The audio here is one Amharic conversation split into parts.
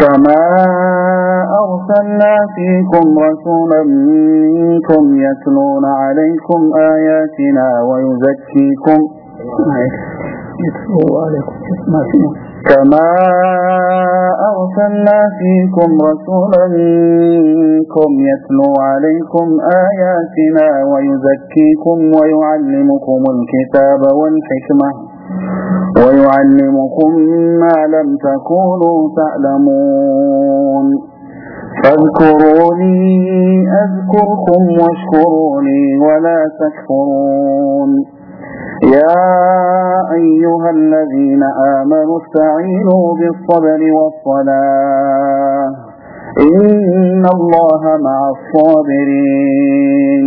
كما أرسلنا فيكم رسولا منكم يتلون عليكم آياتنا ويزكيكم. كما أرسلنا فيكم رسولا منكم يتلو عليكم آياتنا ويزكيكم ويعلمكم الكتاب والحكمة. ويعلمكم ما لم تكونوا تعلمون. فاذكروني أذكركم واشكروني ولا تكفرون. يا أيها الذين آمنوا استعينوا بالصبر والصلاة. إن الله مع الصابرين.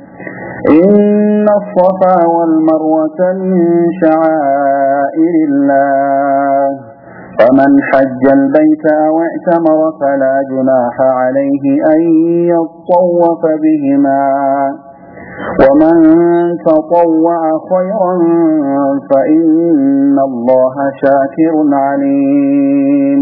إن الصفا والمروة من شعائر الله. فمن حج البيت أو اعتمر فلا جناح عليه أن يطوف بهما. ومن تطوع خيرا فإن الله شاكر عليم.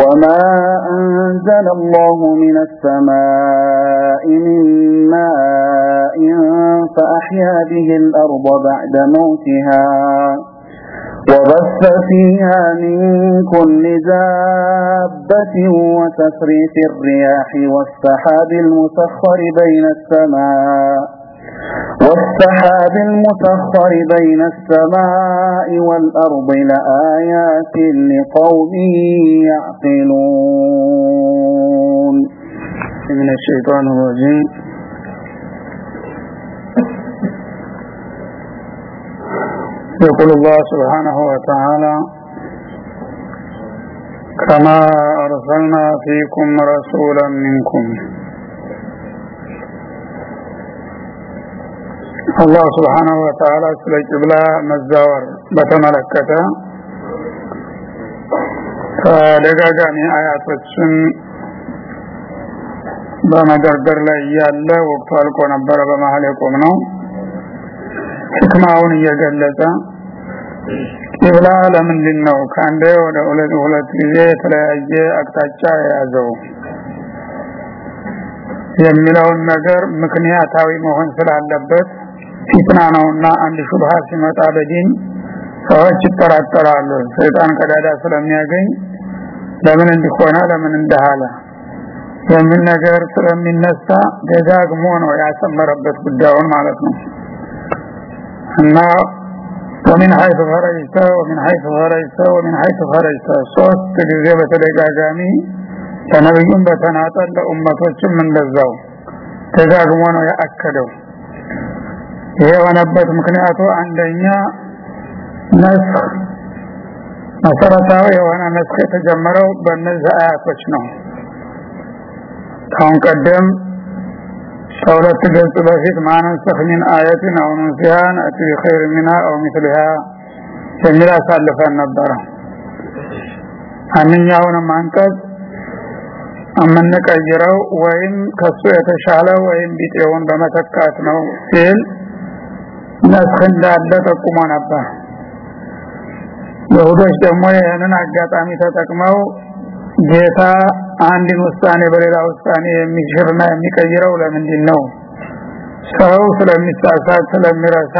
وما أنزل الله من السماء من ماء فأحيا به الأرض بعد موتها وبث فيها من كل دابة وتفريف الرياح والسحاب المسخر بين السماء والسحاب المسخر بين السماء والأرض لآيات لقوم يعقلون. من الشيطان الرجيم. يقول الله سبحانه وتعالى كما أرسلنا فيكم رسولا منكم አላህ ስብሓናሁ ወተዓላ ስለ ቂብላ መዛወር በተመለከተ ተደጋጋሚ አያቶችን በመደርደር ላይ ያለ ወቅቱ አልቆ ነበረ። በመሀል የቆም ነው ህክማውን እየገለጸ ቂብላ ለምንድን ነው ከአንዴ ወደ ሁለት ጊዜ የተለያየ አቅጣጫ የያዘው? የሚለውን ነገር ምክንያታዊ መሆን ስላለበት ፊትና ነውና አንድ ሹብሃ ሲመጣ በዲን ሰዎች ይጠራጠራሉ ሰይጣን ቀዳዳ ስለሚያገኝ ለምን እንዲሆነ ለምን እንደሃለ የሚል ነገር ስለሚነሳ ደጋግሞ ነው ያሰመረበት ጉዳዩን ማለት ነው እና ومن حيث خرجت ومن حيث خرجت ومن حيث خرجت ሶስት ጊዜ በተደጋጋሚ ለነብዩም በተናጠል ለኡመቶችም እንደዛው ደጋግሞ ነው ያከደው ይሄ የሆነበት ምክንያቱ አንደኛ ነስኽ መሰረታዊ የሆነ ነስኽ የተጀመረው በእነዚህ አያቶች ነው። ካሁን ቀደም ከሁለት ገጽ በፊት ማነንሰኽ ሚን አየትን አው ኑንሲሃ ነእቲ ቢኸይር አው ሚስሊሃ የሚል አሳልፈን ነበረ። ማንኛውንም አንቀጽ የምንቀይረው ወይም ከሱ የተሻለ ወይም ቢጤውን በመተካት ነው ሲል ነስኽ እንዳለ ጠቁሞ ነበር። ይሁዶች ደግሞ ይህንን አጋጣሚ ተጠቅመው ጌታ አንድን ውሳኔ በሌላ ውሳኔ የሚሽርና የሚቀይረው ለምንድን ነው ሰው ስለሚሳሳት ስለሚረሳ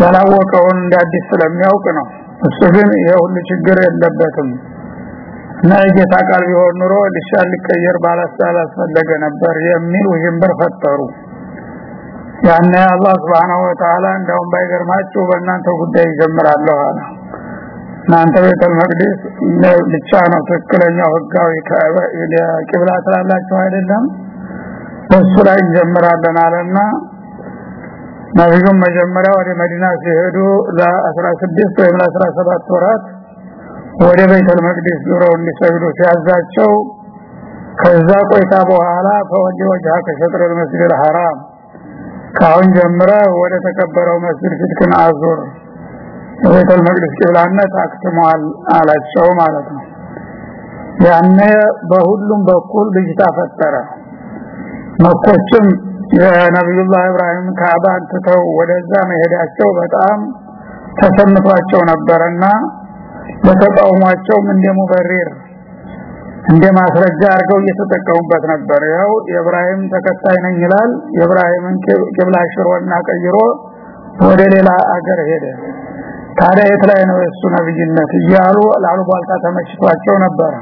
ያላወቀውን እንደ አዲስ ስለሚያውቅ ነው። እሱ ግን ይሄ ሁሉ ችግር የለበትም እና የጌታ ቃል ቢሆን ኑሮ ልሻል ሊቀየር ባላስፈለገ ነበር የሚል ውዥንብር ፈጠሩ ያነ አላህ Subhanahu Wa Ta'ala እንደውም ባይገርማችሁ በእናንተ ጉዳይ ይጀምራለሁ አለ። እናንተ ቤተል መቅደስ ብቻ ነው ትክክለኛው ህጋዊ ቂብላ ስላላችሁ አይደለም? እሱ ላይ እንጀምራለን አለና ነቢዩም መጀመሪያ ወደ መዲና ሲሄዱ ለ16 ወይም ለ17 ወራት ወደ ቤተል መቅደስ ዙረው እንዲሰግዱ ሲያዛቸው ከዛ ቆይታ በኋላ ፈወዲ ወጅሃ ከሸጥር መስጅድ ሐራም ካሁን ጀምረ ወደ ተከበረው መስጂድ ፊትክን አዙር ቤተል መቅደስ ቂብላነት አክትሟል አላቸው ማለት ነው። ያኔ በሁሉም በኩል ልጅታ ፈጠረ። መኮችም የነብዩላህ ኢብራሂም ካዕባን ትተው ወደዛ መሄዳቸው በጣም ተሰምቷቸው ነበርና በተቃውሟቸውም እንደ ሙበሪር እንደ ማስረጃ አድርገው እየተጠቀሙበት ነበር። ያው የኢብራሂም ተከታይ ነኝ ይላል። የኢብራሂምን ቂብላ ሽሮና ቀይሮ ወደ ሌላ አገር ሄደ። ታዲያ የት ላይ ነው እሱ ነብይነት እያሉ ላሉባልታ ተመችቷቸው ነበር።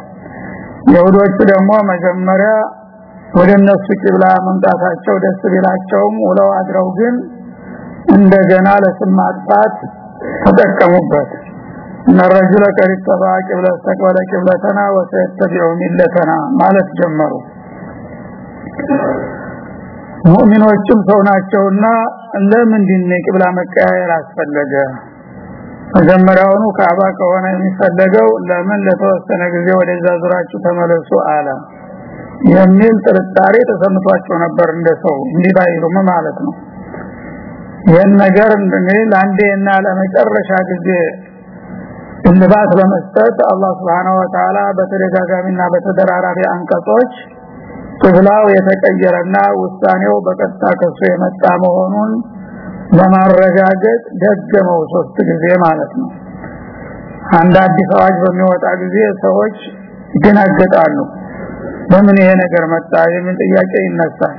የሁዶቹ ደግሞ መጀመሪያ ወደ እነሱ ቂብላ መምጣታቸው ደስ ቢላቸውም ውለው አድረው ግን እንደገና ለስም ማጥፋት ተጠቀሙበት ቀሪብ ተባ ቂብለ ተቀበለ ቂብለተና ወሰየተቢዑ ሚለተና ማለት ጀመሩ። ሙእሚኖችም ሰው ናቸውና ለምንድን ነው ቂብላ መቀያየር አስፈለገ? መጀመሪያውኑ ካባ ከሆነ የሚፈለገው ለምን ለተወሰነ ጊዜ ወደዛ ዙራችሁ ተመለሱ አለ የሚል ጥርጣሬ ተሰምቷቸው ነበር እንደሰው እንዲባይሉም ማለት ነው። ይህን ነገር እንግዲህ ለአንዴና ለመጨረሻ ጊዜ እልባት በመስጠት አላህ Subhanahu Wa Ta'ala በተደጋጋሚና በተደራራቢ አንቀጾች ቂብላው የተቀየረና ውሳኔው በቀጥታ ከሱ የመጣ መሆኑን ለማረጋገጥ ደገመው ሶስት ጊዜ ማለት ነው። አንድ አዲስ አዋጅ በሚወጣ ጊዜ ሰዎች ይደናገጣሉ ለምን ይሄ ነገር መጣ? የሚል ጥያቄ ይነሳል።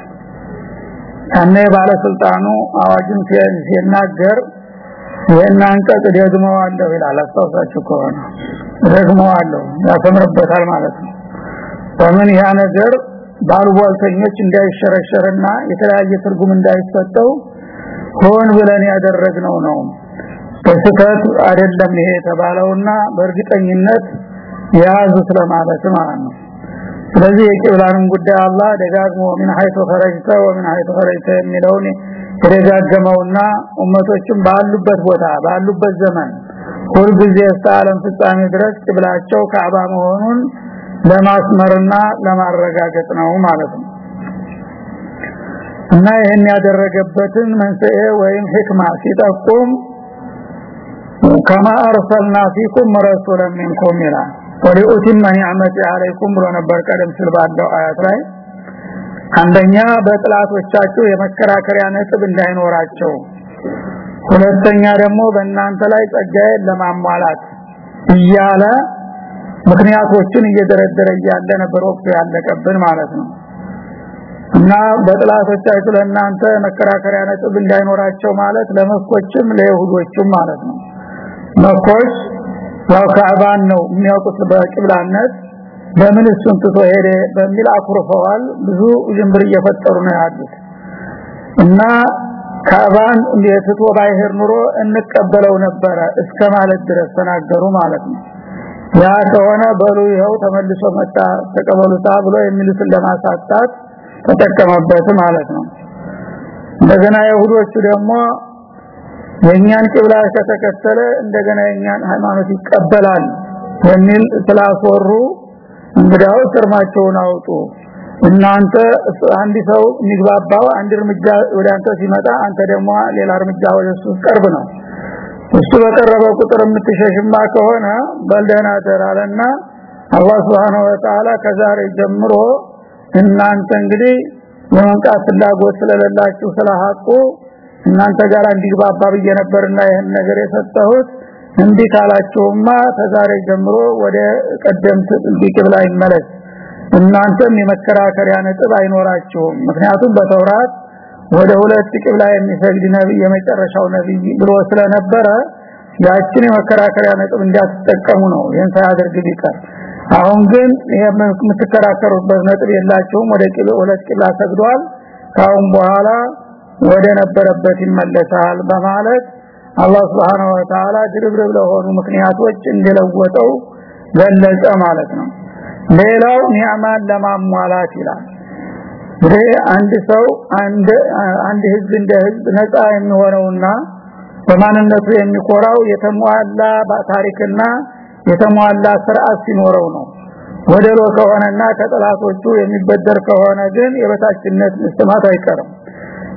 ያኔ ባለስልጣኑ አዋጅን ሲናገር ይሄን አንቀጽ ደግመዋለሁ ይላል። አስተውሳችሁ ከሆነ ደግመዋለሁ ያሰምርበታል ማለት ነው። በምን ያ ነገር ባሉባልተኞች እንዳይሸረሸርና የተለያየ ትርጉም እንዳይሰጠው ሆን ብለን ያደረግነው ነው። በስህተት አይደለም ይሄ የተባለውና በእርግጠኝነት የያዙት ለማለት ማለት ነው። ስለዚህ የቂብላንን ጉዳይ አላህ ደጋግሞ ምን ሀይቶ ፈረጅተ ወምን ሀይቶ ፈረጅተ የሚለውን የተደጋገመውና ኡመቶችን ባሉበት ቦታ ባሉበት ዘመን ሁልጊዜ እስከ ዓለም ፍጻሜ ድረስ ቂብላቸው ካዕባ መሆኑን ለማስመርና ለማረጋገጥ ነው ማለት ነው። እና ይህን ያደረገበትን መንስኤ ወይም ህክማ ሲጠቁም ከማ አርሰልና ፊኩም ረሱለን ሚንኩም ይላል። ወሊኡቲመ ኒዕመቲ አለይኩም ብሎ ነበር ቀደም ሲል ባለው አያት ላይ አንደኛ በጥላቶቻችሁ የመከራከሪያ ነጥብ እንዳይኖራቸው። ሁለተኛ ደግሞ በእናንተ ላይ ጸጋዬን ለማሟላት እያለ ምክንያቶችን እየደረደረ እያለ ነበር ወቅቱ ያለቀብን ማለት ነው። እና በጥላቶቻችሁ ለእናንተ መከራከሪያ ነጥብ እንዳይኖራቸው ማለት ለመኮችም ለይሁዶችም ማለት ነው። መኮች ያው ካዕባን ነው የሚያውቁት በቅብላነት ለምን እሱን ትቶ ሄደ በሚል አኩርፈዋል። ብዙ ጅምብር እየፈጠሩ ነው ያሉት። እና ካዕባን የትቶ ባይሄር ኑሮ እንቀበለው ነበረ እስከ ማለት ድረስ ተናገሩ ማለት ነው። ያ ከሆነ በሉ ይኸው ተመልሶ መጣ ተቀበሉታ ብሎ የሚሉትን ለማሳጣት ተጠቀመበት ማለት ነው። እንደገና ይሁዶቹ ደግሞ የኛን ቅብላ ከተከተለ እንደገና የኛን ሃይማኖት ይቀበላል የሚል ስላስወሩ እንግዲያው እርማቸውን አውጡ። እናንተ አንድ ሰው የሚግባባው አንድ እርምጃ ወደ አንተ ሲመጣ አንተ ደግሞ ሌላ እርምጃ ወደ እሱ ቀርብ ነው። እሱ በቀረበ ቁጥር የምትሸሽማ ከሆነ በልደና ተራለና አላህ Subhanahu Wa Ta'ala ከዛሬ ጀምሮ እናንተ እንግዲህ የመንቃት ፍላጎት ስለሌላችሁ ስለሐቁ እናንተ ጋር እንዲግባባ ብዬ ነበርና ይሄን ነገር የሰጠሁት እንዲ ካላችሁማ ተዛሬ ጀምሮ ወደ ቀደምት ቂብላ ይመለስ። እናንተም የመከራከሪያ ነጥብ አይኖራችሁም። ምክንያቱም በተውራት ወደ ሁለት ቂብላ የሚሰግድ ነብይ የመጨረሻው ነብይ ብሎ ስለነበረ ያችን የመከራከሪያ ነጥብ እንዲያስጠቀሙ ነው ይህን ሳያደርግ ቢቀር። አሁን ግን የምትከራከሩበት ነጥብ የላችሁም። ወደ ቂብላ ሁለት ቂብላ ሰግዷል። ካሁን በኋላ ወደ ነበረበት ይመለሳል በማለት አላህ Subhanahu Wa Ta'ala ድርብርብ ለሆኑ ምክንያቶች እንደለወጠው ገለጸ ማለት ነው። ሌላው ኒዕማን ለማሟላት ይላል። እንግዲህ አንድ ሰው አንድ አንድ ህዝብ እንደ ህዝብ ነፃ የሚሆነውና በማንነቱ የሚኮራው የተሟላ ታሪክና የተሟላ ስርዓት ሲኖረው ነው። ወደሎ ከሆነና ከጠላቶቹ የሚበደር ከሆነ ግን የበታችነት መስተማት አይቀርም።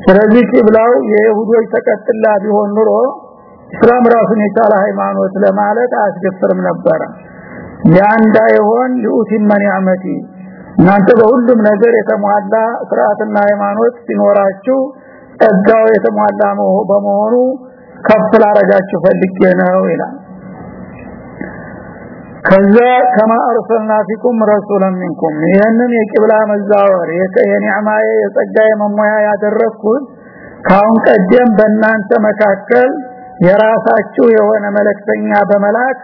ስለዚህ ቂብላው የይሁዶች ተቀጥላ ቢሆን ኑሮ እስላም ራሱን የቻለ ሃይማኖት ለማለት አያስደፍርም ነበረ። ያ እንዳይሆን ልኡቲ መኒዓመቲ። እናንተ በሁሉም ነገር የተሟላ ስርዓትና ሃይማኖት ሲኖራችሁ ጸጋው የተሟላ በመሆኑ ከፍ ላረጋችሁ ፈልጌ ነው ይላል። ከዛ ከማ አርሰልና ፊኩም ረሱላን ሚንኩም። ይሄንን የቂብላ መዛወር የኒዕማዬ የጸጋዬ መሞያ ያደረኩት ካሁን ቀደም በእናንተ መካከል የራሳችሁ የሆነ መልእክተኛ በመላክ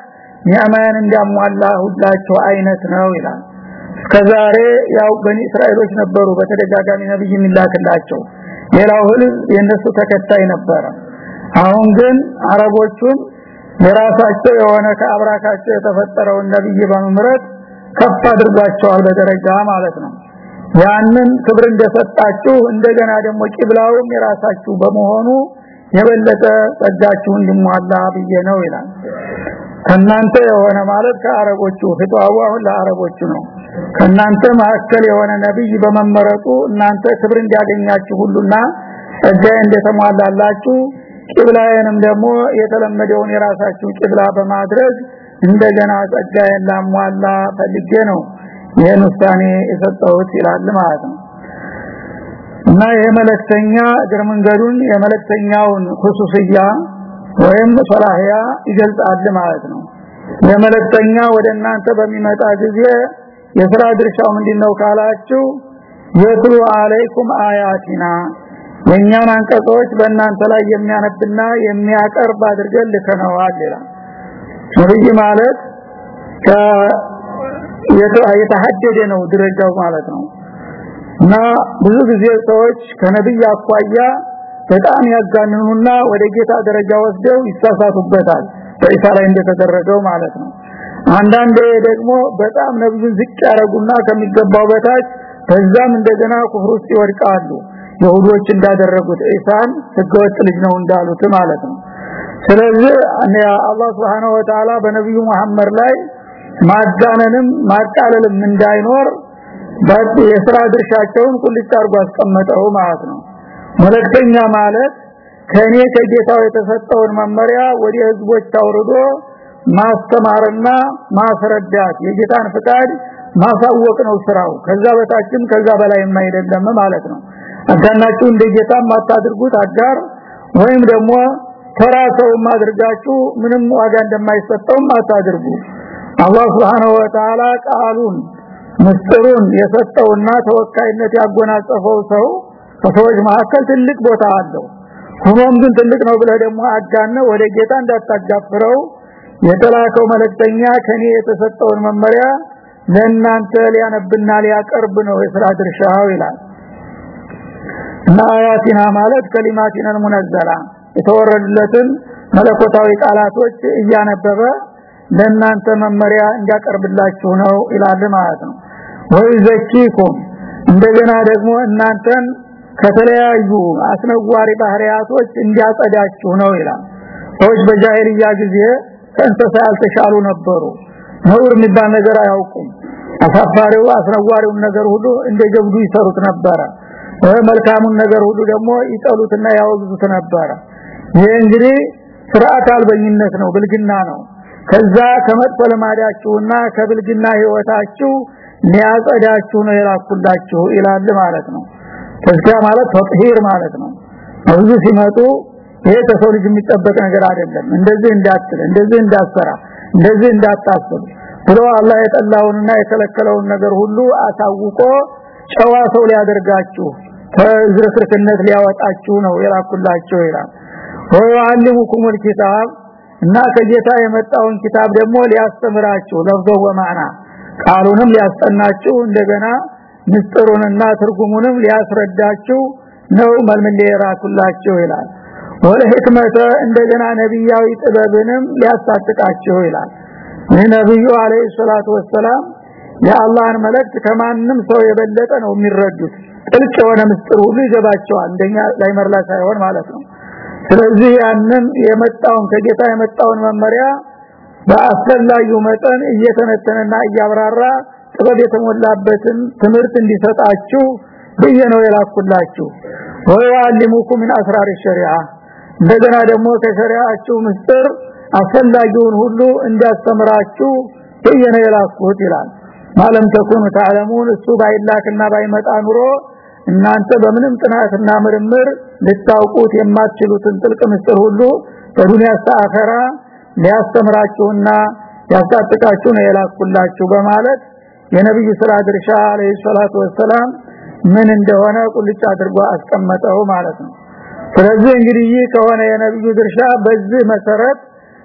ኒዕማን እንዲያሟላ ሁላችሁ አይነት ነው ይላል። እስከዛሬ ያው በኒ እስራኤሎች ነበሩ በተደጋጋሚ ነብይ የሚላክላቸው። ሌላው ህዝብ የነሱ ተከታይ ነበረ። አሁን ግን አረቦቹን የራሳቸው የሆነ ከአብራካቸው የተፈጠረውን ነብይ በመምረጥ ከፍ አድርጓቸዋል በደረጃ ማለት ነው። ያንን ክብር እንደሰጣችሁ እንደገና ደግሞ ቂብላውም የራሳችሁ በመሆኑ የበለጠ ጸጋችሁ እንዲሟላ ብዬ ነው ይላል። ከናንተ የሆነ ማለት ከአረቦቹ ፍትዋው አሁን ለአረቦቹ ነው። ከናንተ መካከል የሆነ ነብይ በመመረጡ እናንተ ክብር እንዲያገኛችሁ ሁሉና ጸጋዬ እንደተሟላላችሁ ቂብላዬንም ደግሞ የተለመደውን የራሳችሁ ቂብላ በማድረግ እንደገና ጸጋዬን ላሟላ ፈልጌ ነው። ይሄን ውሳኔ የሰጠሁት ይላል ማለት ነው እና የመለክተኛ እግር መንገዱን የመለክተኛውን ሁሱስያ ወይም ሶላህያ ይገልጻል ማለት ነው። የመለክተኛ ወደ እናንተ በሚመጣ ጊዜ የሥራ ድርሻው ምንድነው ካላችሁ የትሉ አለይኩም አያቲና የኛን አንቀጾች በእናንተ ላይ የሚያነብና የሚያቀርብ አድርገን ልከነዋል ይላል። ነብይ ማለት የተሐደደ ነው ድረጃው ማለት ነው እና ብዙ ጊዜ ሰዎች ከነብይ አኳያ በጣም ያጋንኑና ወደ ጌታ ደረጃ ወስደው ይሳሳቱበታል። በኢሳ ላይ እንደተደረገው ማለት ነው። አንዳንዴ ደግሞ በጣም ነብዩን ዝቅ ያረጉና ከሚገባው በታች በዛም እንደገና ኩፍር ውስጥ ይወድቃሉ። ይሁዶች እንዳደረጉት ኢሳን ህገወጥ ልጅ ነው እንዳሉት ማለት ነው። ስለዚህ አላህ Subhanahu Wa Ta'ala በነብዩ መሐመድ ላይ ማጋነንም ማቃለልም እንዳይኖር የሥራ ድርሻቸውን ቁልጭ አርጎ አስቀመጠው ማለት ነው። መልእክተኛ ማለት ከኔ ከጌታው የተሰጠውን መመሪያ ወደ ህዝቦች አውርዶ ማስተማርና ማስረዳት የጌታን ፍቃድ ማሳወቅ ነው ስራው። ከዛ በታችም ከዛ በላይ የማይደለም ማለት ነው። አጋናችሁ እንደ ጌታ ማታድርጉት አጋር ወይም ደግሞ ተራ ሰው ማድርጋችሁ ምንም ዋጋ እንደማይሰጠው ማታድርጉ አላህ Subhanahu Wa Ta'ala ቃሉን ምስጢሩን የሰጠውና ተወካይነት ያጎናጸፈው ሰው ከሰዎች መካከል ትልቅ ቦታ አለው። ሆኖም ግን ትልቅ ነው ብለህ ደግሞ አጋነ ወደ ጌታ እንዳታጋፍረው የተላከው መልእክተኛ ከኔ የተሰጠውን መመሪያ ለእናንተ ሊያነብና ሊያቀርብ ነው የሥራ ድርሻው ይላል። እና አያቲና ማለት ከሊማቲና ሙነዘላ የተወረዱለትን መለኮታዊ ቃላቶች እያነበበ ለእናንተ መመሪያ እንዲያቀርብላችሁ ነው ይላል ማለት ነው ወይ ዘኪኩም እንደገና ደግሞ እናንተን ከተለያዩ አስነዋሪ ባህሪያቶች እንዲያጸዳችሁ ነው ይላል። ሰዎች በጃሂልያ ጊዜ ከእንስሳ ያልተሻሉ ነበሩ። ነውር የሚባል ነገር አያውቁም። አሳፋሪው አስነዋሪውን ነገር ሁሉ እንደጀብዱ ይሰሩት ነበረ። መልካሙን ነገር ሁሉ ደግሞ ይጠሉትና ያወግዙት ነበረ። ይሄ እንግዲህ ስርዓት አልበኝነት ነው ብልግና ነው። ከዛ ከመጥፎ ልማዳችሁና ከብልግና ህይወታችሁ ሊያጸዳችሁ ነው የላኩላችሁ ይላል ማለት ነው ተዝኪያ ማለት ተጥሂር ማለት ነው ብዙ ሲመጡ ይሄ ከሰው ልጅ የሚጠበቅ ነገር አይደለም እንደዚህ እንዳትል እንደዚህ እንዳትሰራ እንደዚህ እንዳታስብ ብሎ አላህ የጠላውንና የከለከለውን ነገር ሁሉ አሳውቆ ጨዋ ሰው ሊያደርጋችሁ ከዝርክርክነት ሊያወጣችሁ ነው የላኩላችሁ ይላል ወይዓልሙኩም الكتاب እና ከጌታ የመጣውን ኪታብ ደግሞ ሊያስተምራችሁ ለፍዞ ወማና ቃሉንም ሊያስጠናችሁ እንደገና ምስጥሩንና ትርጉሙንም ሊያስረዳችሁ ነው መልምን ሊራኩላችሁ ይላል። ወለ ህክመተ እንደገና ነብያዊ ጥበብንም ሊያሳጥቃችሁ ይላል። ነብዩ አለይሂ ሰላቱ ወሰላም የአላህን መልእክት ከማንም ሰው የበለጠ ነው የሚረዱት። ጥልቅ የሆነ ምስጥር ሁሉ ይገባቸዋል። እንደኛ ላይ መርላ ሳይሆን ማለት ነው። ስለዚህ ያንን የመጣውን ከጌታ የመጣውን መመሪያ በአስፈላጊው መጠን እየተነተነና እያብራራ ጥበብ የተሞላበትን ትምህርት እንዲሰጣችሁ ብዬ ነው የላኩላችሁ። ወይዋሊሙኩም ምን አስራር ሸሪዓ። እንደገና ደግሞ ከሸሪዓችሁ ምስጥር አስፈላጊውን ሁሉ እንዲያስተምራችሁ ብዬ ነው የላኩት ይላል። ማለም ተኩኑ ተዓለሙን እሱ ባይላክና ባይመጣ ኑሮ እናንተ በምንም ጥናትና ምርምር ልታውቁት የማትችሉትን ጥልቅ ምስጥር ሁሉ በዱንያ አኺራ ሊያስተምራችሁና ያስታጥቃችሁ ነው የላኩላችሁ በማለት የነብዩ ስራ ድርሻ አለይሂ ሰላቱ ወሰላም ምን እንደሆነ ቁልጭ አድርጎ አስቀመጠው ማለት ነው። ስለዚህ እንግዲህ ይህ ከሆነ የነብዩ ድርሻ በዚህ መሰረት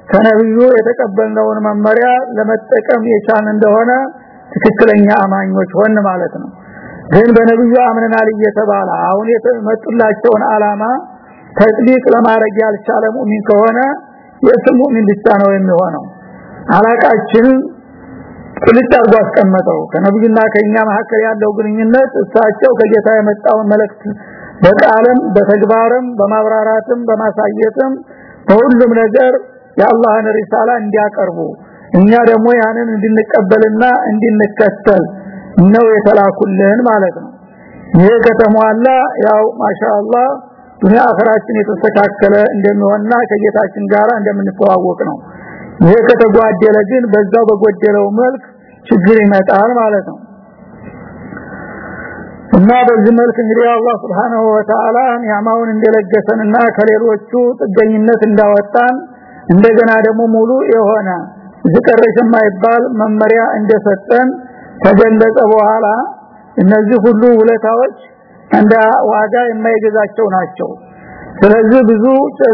ከነብዩ የተቀበልነውን መመሪያ ለመጠቀም የቻን እንደሆነ ትክክለኛ አማኞች ሆን ማለት ነው። ግን በነብዩ አምነናል እየተባለ አሁን የተመጡላቸውን አላማ ተጥቢቅ ለማድረግ ያልቻለ ሙእሚን ከሆነ የስም ሙእሚን ብቻ ነው የሚሆነው። አላቃችን ጥልቅ አድርጎ አስቀመጠው። ከነብዩና ከኛ መካከል ያለው ግንኙነት እሳቸው ከጌታ የመጣውን መልእክት በቃልም በተግባርም በማብራራትም በማሳየትም በሁሉም ነገር የአላህን ሪሳላ እንዲያቀርቡ እኛ ደግሞ ያንን እንድንቀበልና እንድንከተል ነው የተላኩልን ማለት ነው። ይሄ ከተሟላ ያው ማሻአላህ ዱንያ አኸራችን የተስተካከለ እንደሚሆንና ከጌታችን ጋር እንደምንተዋወቅ ነው። ይሄ ከተጓደለ ግን በዛው በጎደለው መልክ ችግር ይመጣል ማለት ነው። እና በዚህ መልክ እንግዲህ አላህ Subhanahu Wa Ta'ala ኒዕማውን እንደለገሰንና ከሌሎቹ ጥገኝነት እንዳወጣን እንደገና ደግሞ ሙሉ የሆነ ዝቀረሽ የማይባል መመሪያ እንደሰጠን ከገለጸ በኋላ እነዚህ ሁሉ ውለታዎች እንደ ዋጋ የማይገዛቸው ናቸው። ስለዚህ ብዙ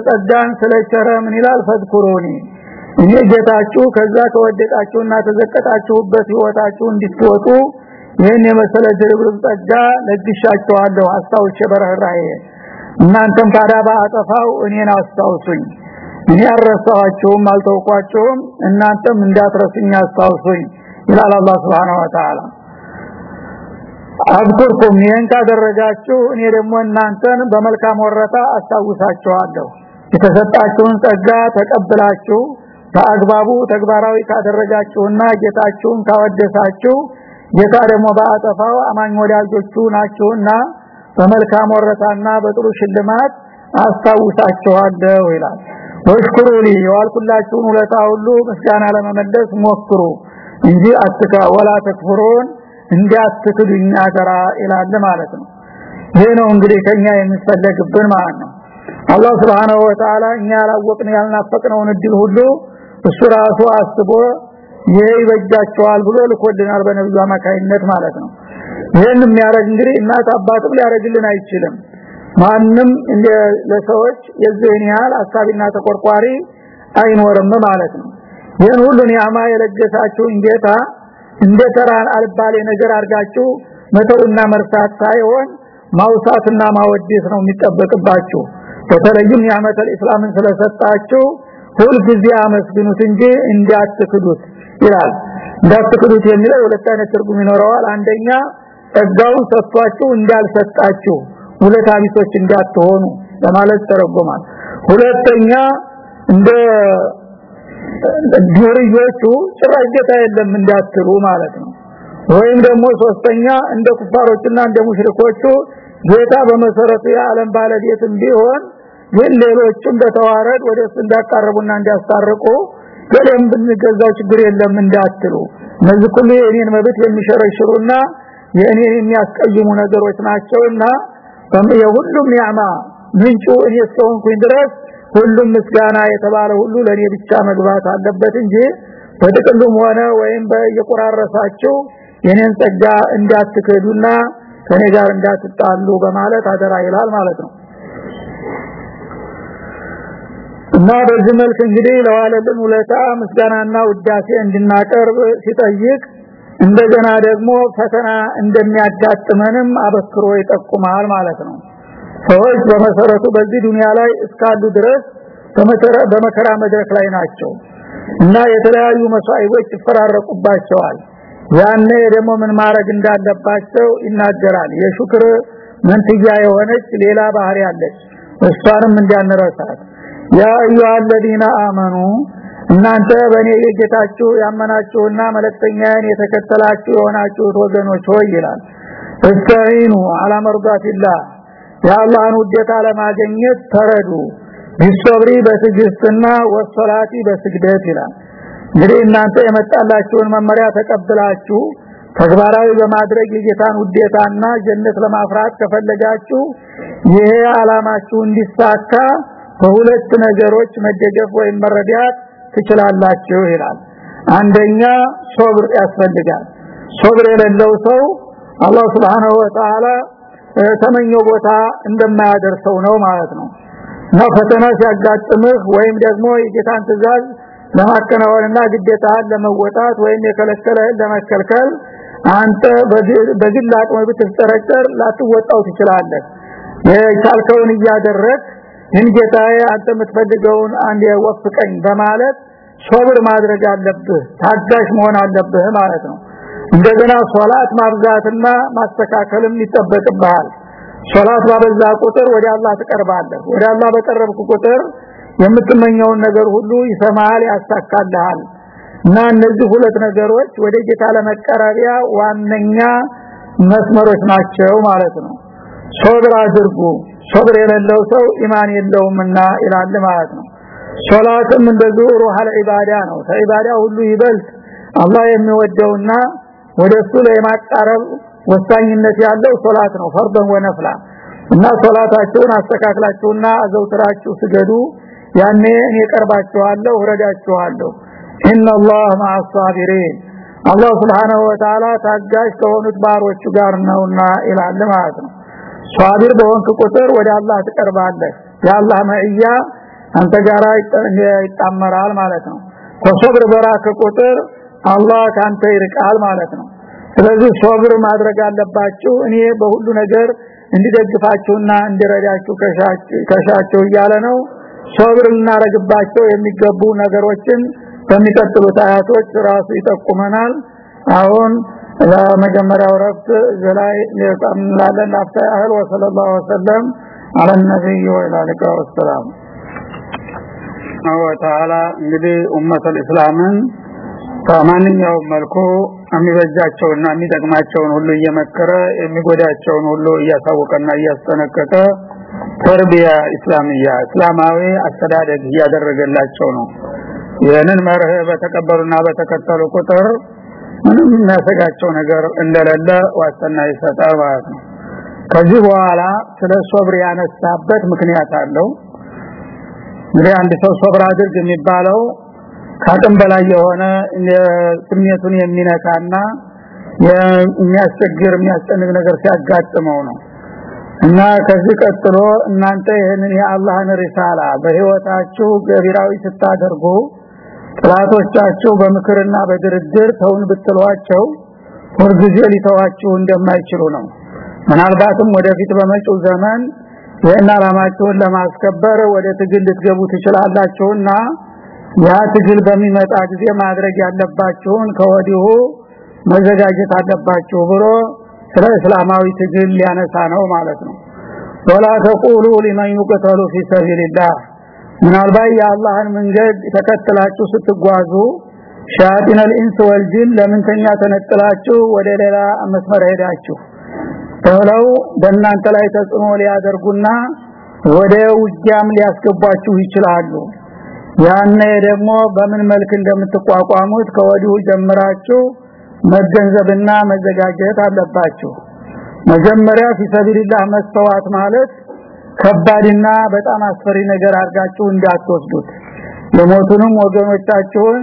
ጸጋን ስለቸረ ምን ይላል? ፈድኩሩኒ እኔ ጌታችሁ ከዛ ከወደቃችሁና ተዘቀጣችሁበት ህይወታችሁ እንድትወጡ ይህን የመሰለ ድርብርብ ጸጋ ለግሻቸዋለሁ አስታውሼ በረህራዬ እናንተም ታዲያ ባጠፋው እኔን አስታውሱኝ። እኔ አረሳዋችሁም አልተውቋችሁም እናንተም እንዳትረሱኝ አስታውሱኝ ይላል አላህ Subhanahu Wa አብኩርኩም ይህን ካደረጋችሁ እኔ ደግሞ እናንተን በመልካም ወረታ አስታውሳችኋለሁ። የተሰጣችሁን ጸጋ ተቀብላችሁ በአግባቡ ተግባራዊ ካደረጋችሁና ጌታችሁን ካወደሳችሁ ጌታ ደግሞ በአጠፋው አማኝ ወዳጆቹ ናችሁና በመልካም ወረታና በጥሩ ሽልማት አስታውሳችኋለሁ ይላል። ወሽኩሩሊ የዋልኩላችሁን ውለታ ሁሉ ምስጋና ለመመለስ ሞክሩ እንጂ አትካ ወላ ተክፍሩን እንዳትክዱኝ አገራ ይላል ማለት ነው። ይሄ ነው እንግዲህ ከኛ የሚፈለግብን ማለት ነው። አላህ Subhanahu Wa Ta'ala እኛ ያላወቅን ያልናፈቅነውን እድል ሁሉ እሱ ራሱ አስቦ ይሄ ይበጃቸዋል ብሎ ልኮልናል በነብዩ አማካይነት ማለት ነው። ይሄን የሚያረግ እንግዲህ እናት አባትም ሊያረግልን አይችልም። ማንም ለሰዎች የዚህን ያህል አሳቢና ተቆርቋሪ አይኖርም ማለት ነው። ይህን ሁሉ ኒዕማ የለገሳችሁን ጌታ እንደ ተራን አልባሌ ነገር አድርጋችሁ መተውና መርሳት ሳይሆን ማውሳትና ማወደስ ነው የሚጠበቅባችሁ። በተለይም የአመተል እስላምን ስለሰጣችሁ ሁል ጊዜ አመስግኑት እንጂ እንዳትክዱት ይላል። እንዳትክዱት የሚለው ሁለት አይነት ትርጉም ይኖረዋል። አንደኛ ጸጋውን ሰጥቷችሁ እንዳልሰጣችሁ ሁለት አቢሶች እንዳትሆኑ ለማለት ተረጎማል። ሁለተኛ እንደ ጆርዮቹ ጭራሽ ጌታ የለም እንዳትሉ ማለት ነው። ወይም ደግሞ ሶስተኛ እንደ ኩፋሮችና እንደ ሙሽሪኮቹ ጌታ በመሰረቱ የዓለም ባለቤትም ቢሆን ግን ሌሎችም በተዋረድ ወደ እሱ እንዳቀርቡና እንዲያስታርቁ ገለም ብንገዛው ችግር የለም እንዳትሉ። እነዚህ ሁሉ የኔን መብት የሚሸረሽሩና የኔን የሚያስቀይሙ ነገሮች ናቸውና የሁሉም ኒዕማ ምንጩ እኔ እስከሆንኩኝ ድረስ ሁሉም ምስጋና የተባለ ሁሉ ለኔ ብቻ መግባት አለበት እንጂ በጥቅሉም ሆነ ወይም በየቆራረሳቸው የኔን ጸጋ እንዳትከዱና ከኔ ጋር እንዳትጣሉ በማለት አደራ ይላል ማለት ነው። እና በዚህ መልክ እንግዲህ ለዋለልን ውለታ ምስጋናና ውዳሴ እንድናቀርብ ሲጠይቅ እንደገና ደግሞ ፈተና እንደሚያጋጥመንም አበክሮ ይጠቁማል ማለት ነው ሰዎች በመሰረቱ በዚህ ዱንያ ላይ እስካሉ ድረስ በመከራ መድረክ ላይ ናቸው እና የተለያዩ መስዋዕቶች ይፈራረቁባቸዋል ያኔ ደግሞ ምን ማድረግ እንዳለባቸው ይናገራል የሹክር መንትያ የሆነች ሌላ ባህሪ አለች እሷንም እንዳንረሳት ያ አዩሃ الذين آمنوا እናንተ በእኔ የጌታችሁ ያመናችሁና መለክተኛን የተከተላችሁ የሆናችሁት ወገኖች ሆይ ይላል እስተዒኑ አላ መርዳቲላህ የአላህን ውዴታ ለማግኘት ተረዱ። ቢሶብሪ በትግስትና ወሰላቲ በስግደት ይላል። እንግዲህ እናንተ የመጣላችሁን መመሪያ ተቀብላችሁ ተግባራዊ በማድረግ የጌታን ውዴታና ጀነት ለማፍራት ከፈለጋችሁ ይሄ አላማችሁ እንዲሳካ በሁለት ነገሮች መደገፍ ወይም መረዳት ትችላላችሁ ይላል። አንደኛ ሶብር ያስፈልጋል። ሶብር የሌለው ሰው አላህ Subhanahu Wa Ta'ala ተመኘው ቦታ እንደማያደርሰው ነው ማለት ነው። እና ፈተና ሲያጋጥምህ ወይም ደግሞ የጌታን ትእዛዝ ለማከናወንና ግዴታህን ለመወጣት ወይም የከለከለህን ለመከልከል አንተ በግል አቅም ብትፍጠረጠር ላትወጣው ትችላለህ። የቻልከውን እያደረግ ግን ጌታዬ አንተ የምትፈልገውን አንድ ወፍቀኝ በማለት ሶብር ማድረግ አለብህ ታጋሽ መሆን አለብህ ማለት ነው እንደገና ሶላት ማብዛትና ማስተካከልም ይጠበቅብሃል። ሶላት ባበዛ ቁጥር ወደ አላህ ትቀርባለህ። ወደ አላህ በቀረብኩ ቁጥር የምትመኘውን ነገር ሁሉ ይሰማል ያሳካልሃል። እና እነዚህ ሁለት ነገሮች ወደ ጌታ ለመቀረቢያ ዋነኛ መስመሮች ናቸው ማለት ነው። ሶብር አድርጉ። ሶብር የሌለው ሰው ኢማን የለውምና ይላል ማለት ነው። ሶላትም እንደዚሁ ሩሃል ኢባዳ ነው። ከኢባዳ ሁሉ ይበልጥ አላህ የሚወደውና ወደሱ ለማቃረብ ወሳኝነት ያለው ሶላት ነው ፈርደን ወነፍላ። እና ሶላታችሁን አስተካክላችሁና አዘውትራችሁ ስገዱ። ያኔ እኔ ቀርባችኋለሁ ረዳችኋለሁ ኢነላህ ማአሳቢሪን አላህ Subhanahu Wa ታጋሽ ከሆኑት ባሮቹ ጋር ነውና ይላል ማለት ነው። ሷቢር በሆንክ ቁጥር ወደ አላህ ትቀርባለህ። የአላህ መዕያ አንተ ጋራ ይጣመራል ማለት ነው። ከሶብር በራከ ቁጥር አላህ ካንተ ይርቃል ማለት ነው። ስለዚህ ሶብር ማድረግ አለባችሁ። እኔ በሁሉ ነገር እንዲደግፋችሁና እንዲረዳችሁ ከሻችሁ እያለ ነው። ሶብር ልናረግባቸው የሚገቡ ነገሮችን በሚቀጥሉት አያቶች ራሱ ይጠቁመናል። አሁን ለመጀመሪያው ረፍት ዘላይ ለጣምላለን ላፍታ ያህል ወሰለላሁ ወሰለም አለ ነብይ ወላሊካ ወሰላም። አወ ተዓላ እንግዲህ ኡመተል እስላምን በማንኛውም መልኩ የሚበጃቸውና የሚጠቅማቸውን ሁሉ እየመከረ የሚጎዳቸውን ሁሉ እያሳወቀና እያስጠነቀቀ ተርቢያ እስላሚያ እስላማዊ አስተዳደግ እያደረገላቸው ነው። ይህንን መርህ በተቀበሉና በተከተሉ ቁጥር ምንም የሚያሰጋቸው ነገር እንደሌለ ዋስትና ይሰጣል ማለት ነው። ከዚህ በኋላ ስለ ሶብር ያነሳበት ምክንያት አለው። እንግዲህ አንድ ሰው ሶብር አድርግ የሚባለው ካቅም በላይ የሆነ ስሜቱን የሚነካና የሚያስቸግር የሚያስጨንቅ ነገር ሲያጋጥመው ነው። እና ከዚህ ቀጥሎ እናንተ ይህንን የአላህን ሪሳላ በህይወታችሁ ገቢራዊ ስታደርጉ ጥላቶቻችሁ በምክርና በድርድር ተውን ብትሏቸው ሁልጊዜ ሊተዋችሁ እንደማይችሉ ነው። ምናልባትም ወደፊት በመጪው ዘመን ይህን አላማችሁን ለማስከበር ወደ ትግል ልትገቡ ትችላላችሁና ያ ትግል በሚመጣ ጊዜ ማድረግ ያለባቸውን ከወዲሁ መዘጋጀት አለባቸው ብሎ ስለ እስላማዊ ትግል ሊያነሳ ነው ማለት ነው። ወላ ተቁሉ ሊመን ይقتل في سبيل ምናልባት የአላህን መንገድ ተከትላችሁ ስትጓዙ ሻያጢን الانس والجن ለምንተኛ ተነጥላችሁ ወደ ሌላ መስመር ሄዳችሁ ተብለው በእናንተ ላይ ተጽዕኖ ሊያደርጉና ወደ ውጊያም ሊያስገቧችሁ ይችላሉ። ያኔ ደግሞ በምን መልክ እንደምትቋቋሙት ከወዲሁ ጀምራችሁ መገንዘብና መዘጋጀት አለባችሁ። መጀመሪያ ፊሰቢልላህ መስተዋት ማለት ከባድና በጣም አስፈሪ ነገር አድርጋችሁ እንዳትወስዱት። የሞቱንም ወገኖቻችሁን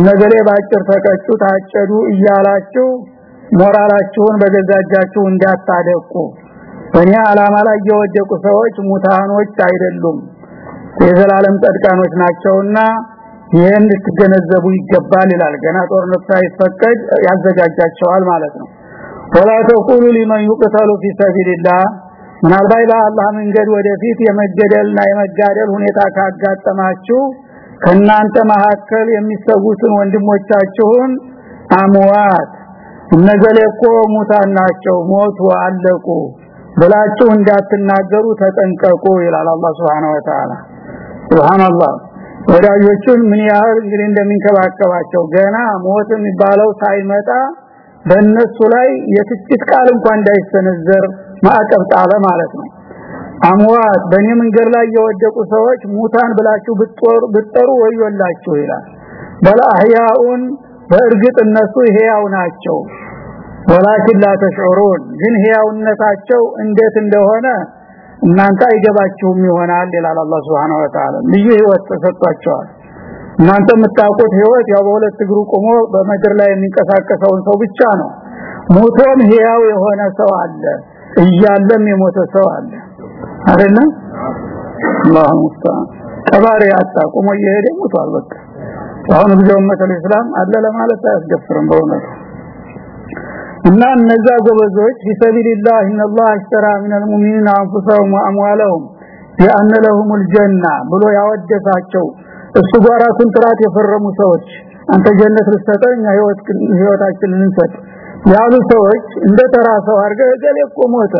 ነገሬ ባጭር ተቀጩ ታጨዱ እያላችሁ ሞራላችሁን በገዛጃችሁ እንዳታደቁ። በእኔ አላማ ላይ የወደቁ ሰዎች ሙታኖች አይደሉም የዘላለም ጻድቃኖች ናቸውና ይሄን እንድትገነዘቡ ይገባል ይላል። ገና ጦርነት ሳይፈቀድ ያዘጋጃቸዋል ማለት ነው። ወላ ተቁሉ ሊመን ይقتل في سبيل ምናልባት በአላህ መንገድ ወደፊት የመገደልና የመጋደል ሁኔታ ካጋጠማችሁ ከናንተ መካከል የሚሰውቱን ወንድሞቻችሁን አምዋት እነገሌኮ ሙታን ናቸው ሞቱ አለቁ ብላችሁ እንዳትናገሩ ተጠንቀቁ ይላል አላህ Subhanahu Wa Ta'ala ሱብሃንአላህ ወዳጆቹን ምን ያህል እንግዲህ እንደሚንከባከባቸው ገና ሞት የሚባለው ሳይመጣ በእነሱ ላይ የትችት ቃል እንኳን እንዳይሰነዘር ማዕቀብ ጣለ ማለት ነው። አምዋት በእኔ መንገድ ላይ የወደቁ ሰዎች ሙታን ብላችሁ ብትጦር ብትጠሩ ወዮላችሁ ይላል። በላህያውን በእርግጥ እነሱ ህያው ናቸው። ወላኪን ላ ተሽዑሩን ግን ህያውነታቸው እንዴት እንደሆነ እናንተ አይገባችሁም ይሆናል ይላል አላህ Subhanahu Wa Ta'ala ልዩ ህይወት ተሰጥቷቸዋል። እናንተ የምታውቁት ህይወት ያው በሁለት እግሩ ቆሞ በመድር ላይ የሚንቀሳቀሰውን ሰው ብቻ ነው። ሞቶም ህያው የሆነ ሰው አለ። እያለም የሞተ ሰው አለ። አይደለም አላሁ ሙስተዓን። ቀባሪ አጣ ቆሞ እየሄደ ሞቷል በቃ። አሁን ጊዜው መተል እስላም አለ ለማለት አያስደፍርም በእውነት እና እነዛ ጎበዞች ቢሰቢልላህ ኢነላህ አሽተራ ሚነል ሙእሚኒና አንፉሰሁም ወአምዋለሁም ቢአነ ለሁሙል ጀና ብሎ ያወደሳቸው እሱ ጋራ ኮንትራት የፈረሙ ሰዎች አንተ ጀነት ልትሰጠኝ ህይወት ህይወታችንን እንሰጥ ያሉ ሰዎች እንደ ተራ ሰው አድርገህ ገሌ እኮ ሞተ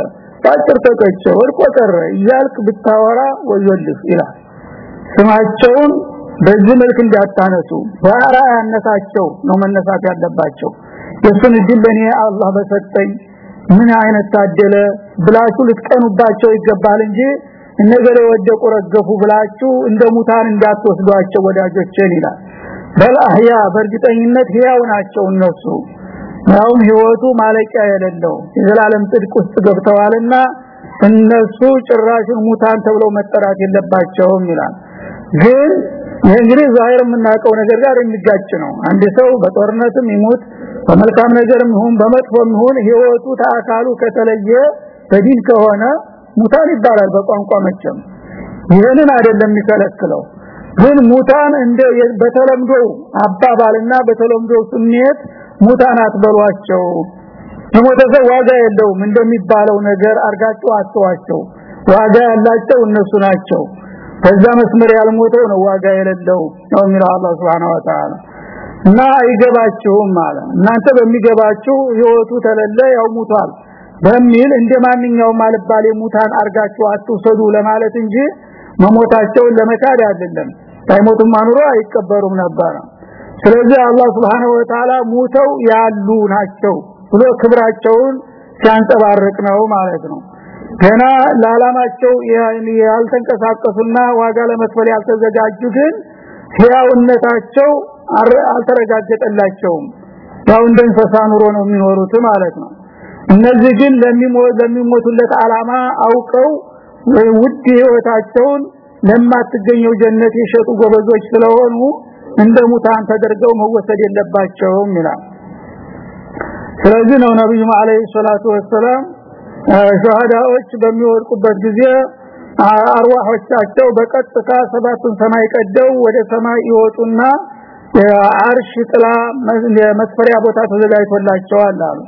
ባጭር ተቀጨ ወድቆ ቀረ እያልክ ብታወራ ወዮልህ ይላል። ስማቸውን በዚህ መልክ እንዳታነሱ በአራያነታቸው ነው መነሳት ያለባቸው የሱን እድል ለኔ አላህ በሰጠኝ። ምን አይነት ታደለ ብላችሁ ልትቀኑባቸው ይገባል እንጂ እነገረ ወደቁ ረገፉ ብላችሁ እንደ ሙታን እንዳትወስዷቸው ወዳጆችን ይላል። በላህያ በእርግጠኝነት ህያው ናቸው እነሱ። ያውም ህይወቱ ማለቂያ የሌለው የዘላለም ጽድቅ ውስጥ ገብተዋልና እነሱ ጭራሽን ሙታን ተብለው መጠራት የለባቸውም ይላል። ግን ይህ እንግዲህ ዛሬ የምናውቀው ነገር ጋር የሚጋጭ ነው። አንድ ሰው በጦርነትም ይሞት በመልካም ነገርም ይሁን በመጥፎም ይሁን ህይወቱ ተአካሉ ከተለየ በዲን ከሆነ ሙታን ይባላል በቋንቋ መቼም። ይሄንን አይደለም የሚከለክለው። ግን ሙታን እንደ በተለምዶ አባባልና በተለምዶ ስሜት ሙታን አትበሏቸው። የሞተ ሰው ዋጋ የለውም እንደሚባለው ነገር አርጋቸው አስተዋቸው ዋጋ ያላቸው እነሱ ናቸው ከዛ መስመር ያልሞተው ነው ዋጋ የሌለው ነው የሚለው አላህ Subhanahu Wa Ta'ala እና አይገባችሁም ማለት እናንተ በሚገባችሁ ህይወቱ ተለለ ያው ሙቷል በሚል እንደ ማንኛውም አልባሌ ሙታን አርጋችሁ አትውሰዱ ለማለት እንጂ መሞታቸውን ለመካድ አይደለም። ሳይሞቱም አኑሮ አይቀበሩም ነበር። ስለዚህ አላህ Subhanahu Wa Ta'ala ሙተው ያሉ ናቸው ብሎ ክብራቸውን ሲያንጸባርቅ ነው ማለት ነው ገና ለዓላማቸው ያልተንቀሳቀሱና ዋጋ ለመክፈል ያልተዘጋጁ ግን ህያውነታቸው አልተረጋገጠላቸውም። ያው እንደ ኑሮ ነው የሚኖሩት ማለት ነው። እነዚህ ግን ለሚሞቱለት አላማ አውቀው ውድ ህይወታቸውን ለማትገኘው ጀነት የሸጡ ጎበዞች ስለሆኑ እንደ ሙታን ተደርገው መወሰድ የለባቸውም ይላል። ስለዚህ ነው ነብዩ አለይሂ ሰላቱ ወሰለም ሸሃዳዎች በሚወድቁበት ጊዜ አርዋሆቻቸው በቀጥታ ሰባቱን ሰማይ ቀደው ወደ ሰማይ ይወጡና የአርሽ ጥላ መስፈሪያ ቦታ ተዘጋጅቶላቸዋል አሉ።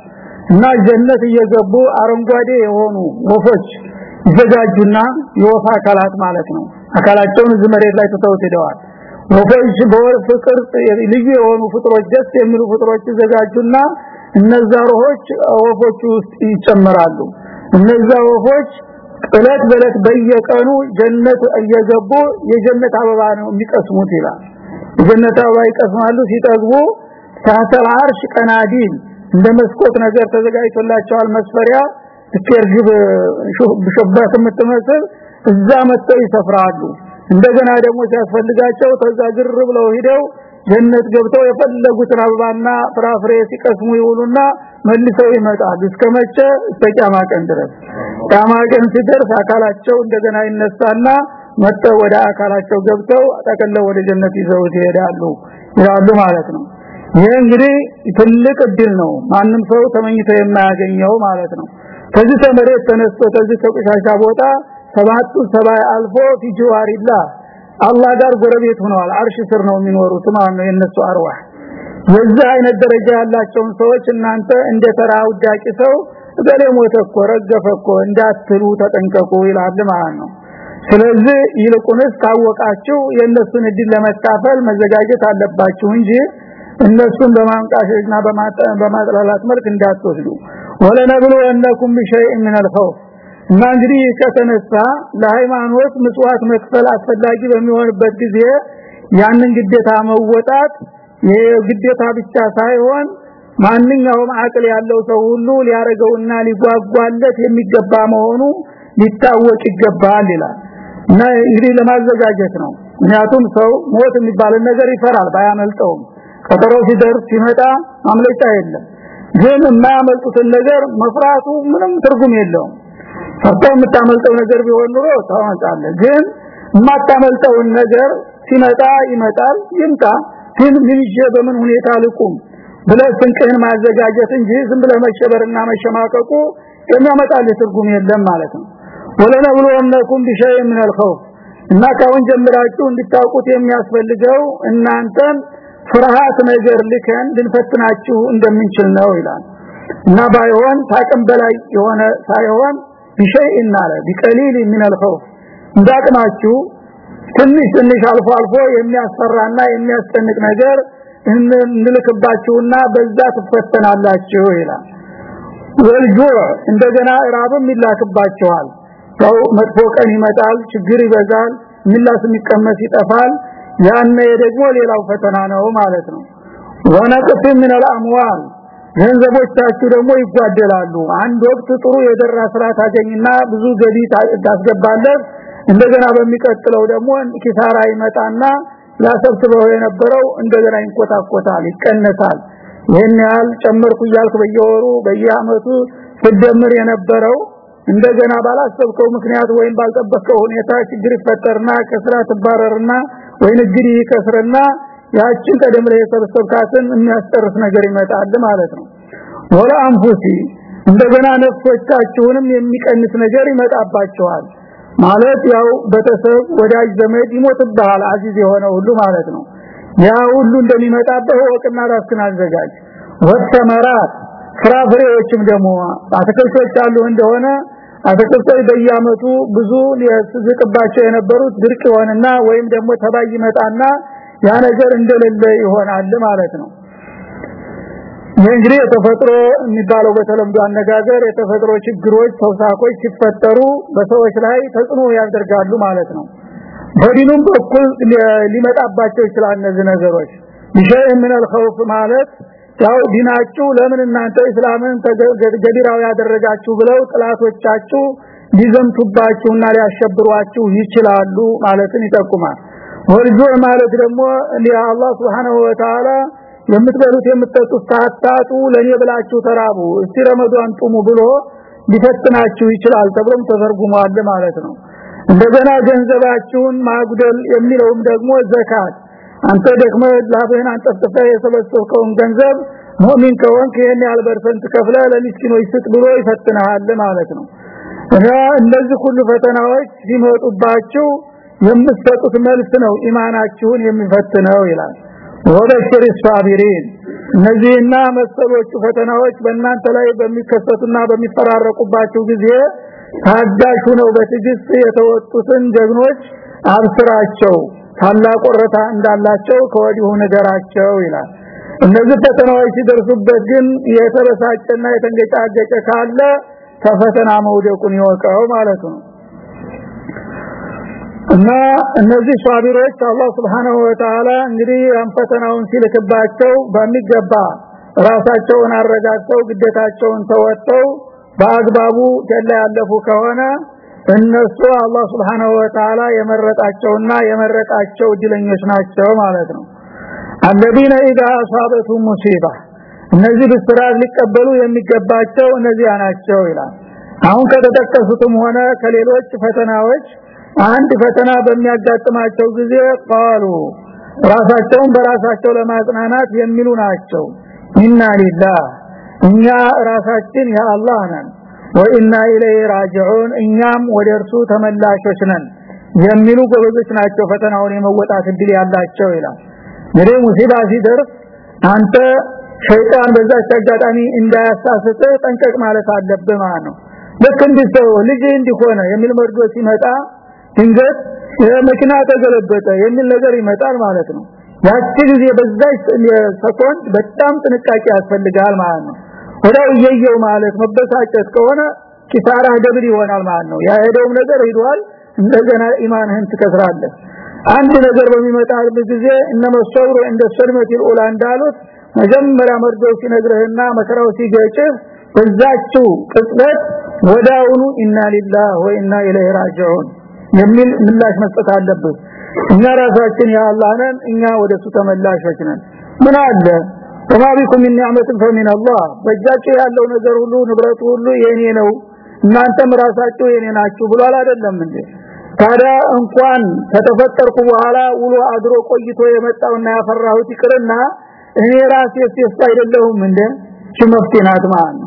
እና ጀነት እየገቡ አረንጓዴ የሆኑ ወፎች ይዘጋጁና የወፍ አካላት ማለት ነው። አካላቸውን ዝመሬት ላይ ተተውት ሄደዋል። ወፎች በወፍ ቅርጽ ልዩ የሆኑ ፍጥሮች ደስ የሚሉ ፍጥሮች ይዘጋጁና እነዛ ሮሆች ወፎች ውስጥ ይጨመራሉ እነዛ ወፎች እለት በለት በየቀኑ ጀነት እየገቡ የጀነት አበባ ነው የሚቀስሙት ይላል። የጀነት አበባ ይቀስማሉ ሲጠግቡ ታተል አርሽ ቀናዲል እንደ መስኮት ነገር ተዘጋጅቶላቸዋል። መስፈሪያ ትከርጅብ ሹባት የምትመስል እዛ መጥተው ይሰፍራሉ። እንደገና ደግሞ ሲያስፈልጋቸው ተዛ ግር ብለው ሂደው ጀነት ገብተው የፈለጉትን አበባና ፍራፍሬ ሲቀስሙ ይውሉና መልሰው ይመጣሉ። እስከመቼ እስከ ቂያማ ቀን ድረስ። ቂያማ ቀን ሲደርስ አካላቸው እንደገና ይነሳና መጥተው ወደ አካላቸው ገብተው አጠቅለው ወደ ጀነት ይዘው ይሄዳሉ ይላሉ ማለት ነው። ይሄ እንግዲህ ትልቅ እድል ነው። ማንም ሰው ተመኝቶ የማያገኘው ማለት ነው። ከዚህ ተመሬት ተነስቶ ከዚህ ከቆሻሻ ቦታ ሰባቱ ሰባይ አልፎ ፊጅዋሪላ አላህ ጋር ጎረቤት ሆነዋል አርሽ ስር ነው የሚኖሩት ማለት ነው የነሱ አርዋህ የዚህ አይነት ደረጃ ያላቸውን ሰዎች እናንተ እንደ ተራ ውዳቂ ሰው ገሌ ሞተ እኮ ረገፈ እኮ እንዳትሉ ተጠንቀቁ ይላል ማለት ነው ስለዚህ ይልቁንስ ካወቃችሁ የነሱን እድል ለመካፈል መዘጋጀት አለባችሁ እንጂ እነሱን በማንቃሸና በማጥላላት መልክ እንዳትወስዱ ወለነብሉ እነኩም بشيء من الخوف እና እንግዲህ ከተነሳ ለሃይማኖት ምጽዋት መክፈል አስፈላጊ በሚሆንበት ጊዜ ያንን ግዴታ መወጣት የግዴታ ብቻ ሳይሆን ማንኛውም አቅል ያለው ሰው ሁሉ ሊያረገውና ሊጓጓለት የሚገባ መሆኑ ሊታወቅ ይገባል ይላል። እና እንግዲህ ለማዘጋጀት ነው። ምክንያቱም ሰው ሞት የሚባል ነገር ይፈራል ባያመልጠውም። ቀጠሮ ሲደርስ ሲመጣ ማምለጫ የለም። ግን የማያመልጡትን ነገር መፍራቱ ምንም ትርጉም የለውም እሷ የምታመልጠው ነገር ቢሆን ኑሮ ታዋንጣለ ግን የማታመልጠውን ነገር ሲመጣ ይመጣል ይምጣ። ግን ምን በምን ሁኔታ ልቁም ብለህ ስንቅህን ማዘጋጀት እንጂ ዝም ብለህ መሸበርና መሸማቀቁ የሚያመጣልህ ትርጉም የለም ማለት ነው። ወለነብሉወነኩም ቢሸይ ምን አልኸውፍ እና ካሁን ጀምራችሁ እንድታውቁት የሚያስፈልገው እናንተን ፍርሃት ነገር ልከን ልንፈትናችሁ እንደምንችል ነው ይላል። እና ባይሆን ታቅም በላይ የሆነ ሳይሆን ቢሸይ እናለ ቢቀሊል ምን الخوف እንዳቅማችሁ ትንሽ ትንሽ አልፎ አልፎ የሚያስፈራና የሚያስጨንቅ ነገር እንልክባችሁና በዛ ትፈተናላችሁ ይላል ወልጁዕ እንደገና ራብም ይላክባቸዋል ሰው መጥፎ ቀን ይመጣል ችግር ይበዛል ሚላስ የሚቀመስ ይጠፋል ያነ ደግሞ ሌላው ፈተና ነው ማለት ነው ወነቅፍ ምን الاموال ገንዘቦቻችሁ ደግሞ ይጓደላሉ። አንድ ወቅት ጥሩ የደራ ስራ ታገኝና ብዙ ገቢ ታስገባለህ። እንደገና በሚቀጥለው ደግሞ ኪሳራ ይመጣና ያሰብስበው የነበረው እንደገና ይንቆታቆታል ይቀነሳል። ይሄን ያህል ጨመርኩ እያልኩ በየወሩ በየአመቱ ስደምር የነበረው እንደገና ባላሰብከው ምክንያት ወይም ባልጠበቀው ሁኔታ ችግር ይፈጠርና ከስራ ትባረርና ወይ ንግድ ይከስርና ያችን ቀደም ላይ የሰበሰብካትን የሚያስጨርስ ነገር ይመጣል ማለት ነው። ወላ አንፉሲ እንደገና ነፍሶቻችሁንም የሚቀንስ ነገር ይመጣባቸዋል ማለት ያው በተሰብ ወዳጅ ዘመድ ይሞትብሃል አዚዝ የሆነ ሁሉ ማለት ነው። ያ ሁሉ እንደሚመጣበት ወቅና ራስን አዘጋጅ። ወተመራት ፍራፍሬዎችም ደግሞ አትክልቶች አሉ እንደሆነ አትክልቶች በየአመቱ ብዙ ሊያስዝቅባቸው የነበሩት ድርቅ ይሆንና ወይም ደግሞ ተባይ ይመጣና ያ ነገር እንደሌለ ይሆናል ማለት ነው እንግዲህ የተፈጥሮ የሚባለው በተለምዶ አነጋገር የተፈጥሮ ችግሮች ተውሳኮች ሲፈጠሩ በሰዎች ላይ ተጽዕኖ ያደርጋሉ ማለት ነው በዲኑም በኩል ሊመጣባቸው ይችላል እነዚህ ነገሮች ቢሸይ ምን الخوف ማለት ያው ዲናችሁ ለምን እናንተ እስላምን ገዲራው ያደረጋችሁ ብለው ጥላቶቻችሁ ሊዘምቱባችሁና ሊያሸብሯችሁ ይችላሉ ማለትን ይጠቁማል والجوع ማለት ደግሞ ለአላህ سبحانه وتعالى የምትበሉት የምትጠጡት ታጣጡ ለኔ ብላችሁ ተራቡ እስቲ ረመዳን ጹሙ ብሎ ሊፈትናችሁ ይችላል ተብሎም ተተርጉሟል ማለት ነው። እንደገና ገንዘባችሁን ማጉደል የሚለውም ደግሞ ዘካት። አንተ ደግሞ ላብህን አንጠፍጥፈህ የሰበሰብከውን ገንዘብ مؤمن ከሆንክ ይሄን ያህል percent ከፍለህ ለሚስኪኖች ስጥ ብሎ ይፈትናል ማለት ነው። እና እነዚህ ሁሉ ፈተናዎች ሲመጡባችሁ የምትሰጡት መልስ ነው ኢማናችሁን የሚፈትነው ይላል። ወበሽር ሳቢሪን እነዚህና መሰሎቹ ፈተናዎች በእናንተ ላይ በሚከሰቱና በሚፈራረቁባቸው ጊዜ ታጋሹ ነው በትግስት የተወጡትን ጀግኖች አብስራቸው። ታላቅ ወረታ እንዳላቸው ከወዲሁ ነገራቸው ይላል። እነዚህ ፈተናዎች ሲደርሱበት ግን የተበሳጨና የተንገጫገጨ ካለ ከፈተና መውደቁን ይወቀው ማለት ነው እና እነዚህ ሷቢሮች አላህ Subhanahu Wa Ta'ala እንግዲህ ፈተናውን ሲልክባቸው በሚገባ ራሳቸውን አረጋግተው ግዴታቸውን ተወጥተው በአግባቡ ጀላ ያለፉ ከሆነ እነሱ አላህ Subhanahu Wa Ta'ala የመረጣቸውና የመረቃቸው እድለኞች ናቸው ማለት ነው الذين اذا اصابتهم مصيبه እነዚህ ብስራት ሊቀበሉ የሚገባቸው እነዚህ ናቸው ይላል አሁን ከተጠቀሱትም ሆነ ከሌሎች ፈተናዎች አንድ ፈተና በሚያጋጥማቸው ጊዜ ቃሉ ራሳቸውን በራሳቸው ለማጽናናት የሚሉ ናቸው። ኢና ሊላህ እኛ ራሳችን የአላህ ነን። ወኢና ኢለይሂ ራጂዑን እኛም ወደ እርሱ ተመላሾች ነን የሚሉ ጎበዞች ናቸው ፈተናውን የመወጣት እድል ያላቸው ይላል። እንግዲህ ሙሲባ ሲደርስ አንተ ሸይጣን በዛች አጋጣሚ እንዳያሳስተ ጠንቀቅ ማለት አለብህ ማለት ነው። ልክ እንዲሰው ልጅ እንዲሆነ የሚል መርዶ ሲመጣ ድንገት መኪና ተገለበጠ የሚል ነገር ይመጣል ማለት ነው። ያቺ ጊዜ በዛች ሰኮንድ በጣም ጥንቃቄ ያስፈልጋል ማለት ነው። ወዳው እየየው ማለት መበሳጨት ከሆነ ኪሳራ double ይሆናል ማለት ነው። የሄደው ነገር ሄዷል እንደገና ኢማንህን ትከስራለህ። አንድ ነገር በሚመጣበት ጊዜ إنما الصبر عند الصدمة الأولى እንዳሉት መጀመሪያ መርዶ ሲነግርህና መከራው ሲገጭህ በዛችው ቅጽበት ወዲያውኑ إنا لله وإنا إليه راجعون የሚል ምላሽ መስጠት አለበት እኛ ራሳችን ነን እኛ ወደሱ ተመላሾች ነን። ምን አለ? ወማቢኩም ምን ኒዕመትን ፈሚን አላህ። በእጃችሁ ያለው ነገር ሁሉ ንብረቱ ሁሉ የኔ ነው እናንተም ራሳችሁ የኔ ናችሁ ብሏል አይደለም እንዴ? ታዲያ እንኳን ከተፈጠርኩ በኋላ ውሎ አድሮ ቆይቶ የመጣውና ያፈራሁት ይቅርና እኔ ራሴ ሲስ አይደለሁም እንዴ? ሽመፍቲናት ማለት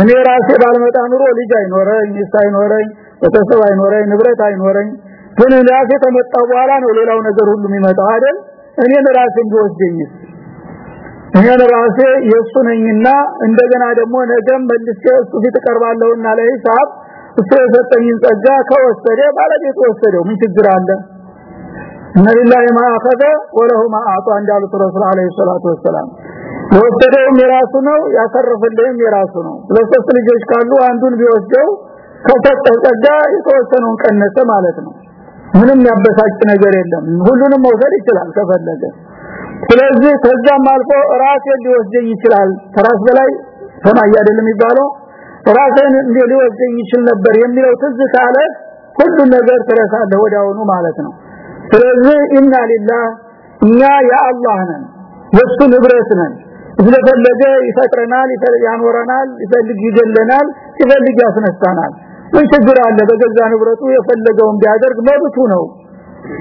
እኔ ራሴ ባልመጣ ኑሮ ልጅ አይኖረኝ አይኖረኝ ቤተሰብ አይኖረኝ ንብረት አይኖረኝ። ግን ራሴ ተመጣው በኋላ ነው ሌላው ነገር ሁሉ የሚመጣው አይደል? እኔ ራሴ እንዲወስደኝ። እኔ ራሴ የሱ ነኝና እንደገና ደግሞ ነገም መልሼ እሱ ፊት ቀርባለሁና ለሂሳብ እሱ የሰጠኝን ጸጋ ከወሰደ ባለቤት ወሰደው። ምን ችግር አለ? እነሊላሂ ማ አኸዘ ወለሁ ማ አጣ እንዳሉት ረሱል አለይሂ ሰላቱ ወሰላም። የወሰደውም የራሱ ነው ያተረፈልህም የራሱ ነው። ለሶስት ልጆች ካሉ አንዱን ቢወስደው ከሰጠው ጸጋ የተወሰነውን ቀነሰ ማለት ነው። ምንም ያበሳጭ ነገር የለም። ሁሉንም መውሰድ ይችላል ከፈለገ። ስለዚህ ከዛም አልፎ ራሴ ሊወስደኝ ይችላል። ከራስ በላይ ሰማይ አይደለም የሚባለው? ራስን ሊወስደኝ ይችል ነበር የሚለው ትዝ ካለ ሁሉ ነገር ትረሳለህ ወዲያውኑ ማለት ነው። ስለዚህ ኢና ሊላህ እኛ የአላህ ነን የሱ ንብረት ነን። ስለፈለገ ይፈጥረናል ያኖረናል ይፈልግ ይገለናል ይፈልግ ያስነሳናል ምን ችግር አለ? በገዛ ንብረቱ የፈለገውን ቢያደርግ መብቱ ነው።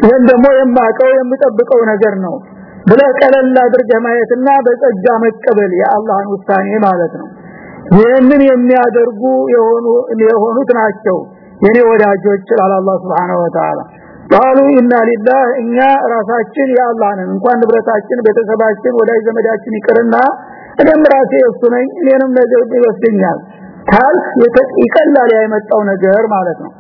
ይሄን ደግሞ የማቀው የምጠብቀው ነገር ነው ብለ ቀለል አድርገህ ማየትና በጸጋ መቀበል የአላህን ውሳኔ ማለት ነው። ይህንን የሚያደርጉ የሆኑ የሆኑት ናቸው የኔ ወዳጆች አላህ Subhanahu Wa Ta'ala ቃሉ ኢና ሊላህ እኛ ራሳችን ነን። እንኳን ንብረታችን ቤተሰባችን ወዳጅ ዘመዳችን ይቅርና እኔም ራሴ እሱ ነኝ እኔንም ነገር ይወስደኛል ካልክ ይቀላል ያመጣው ነገር ማለት ነው።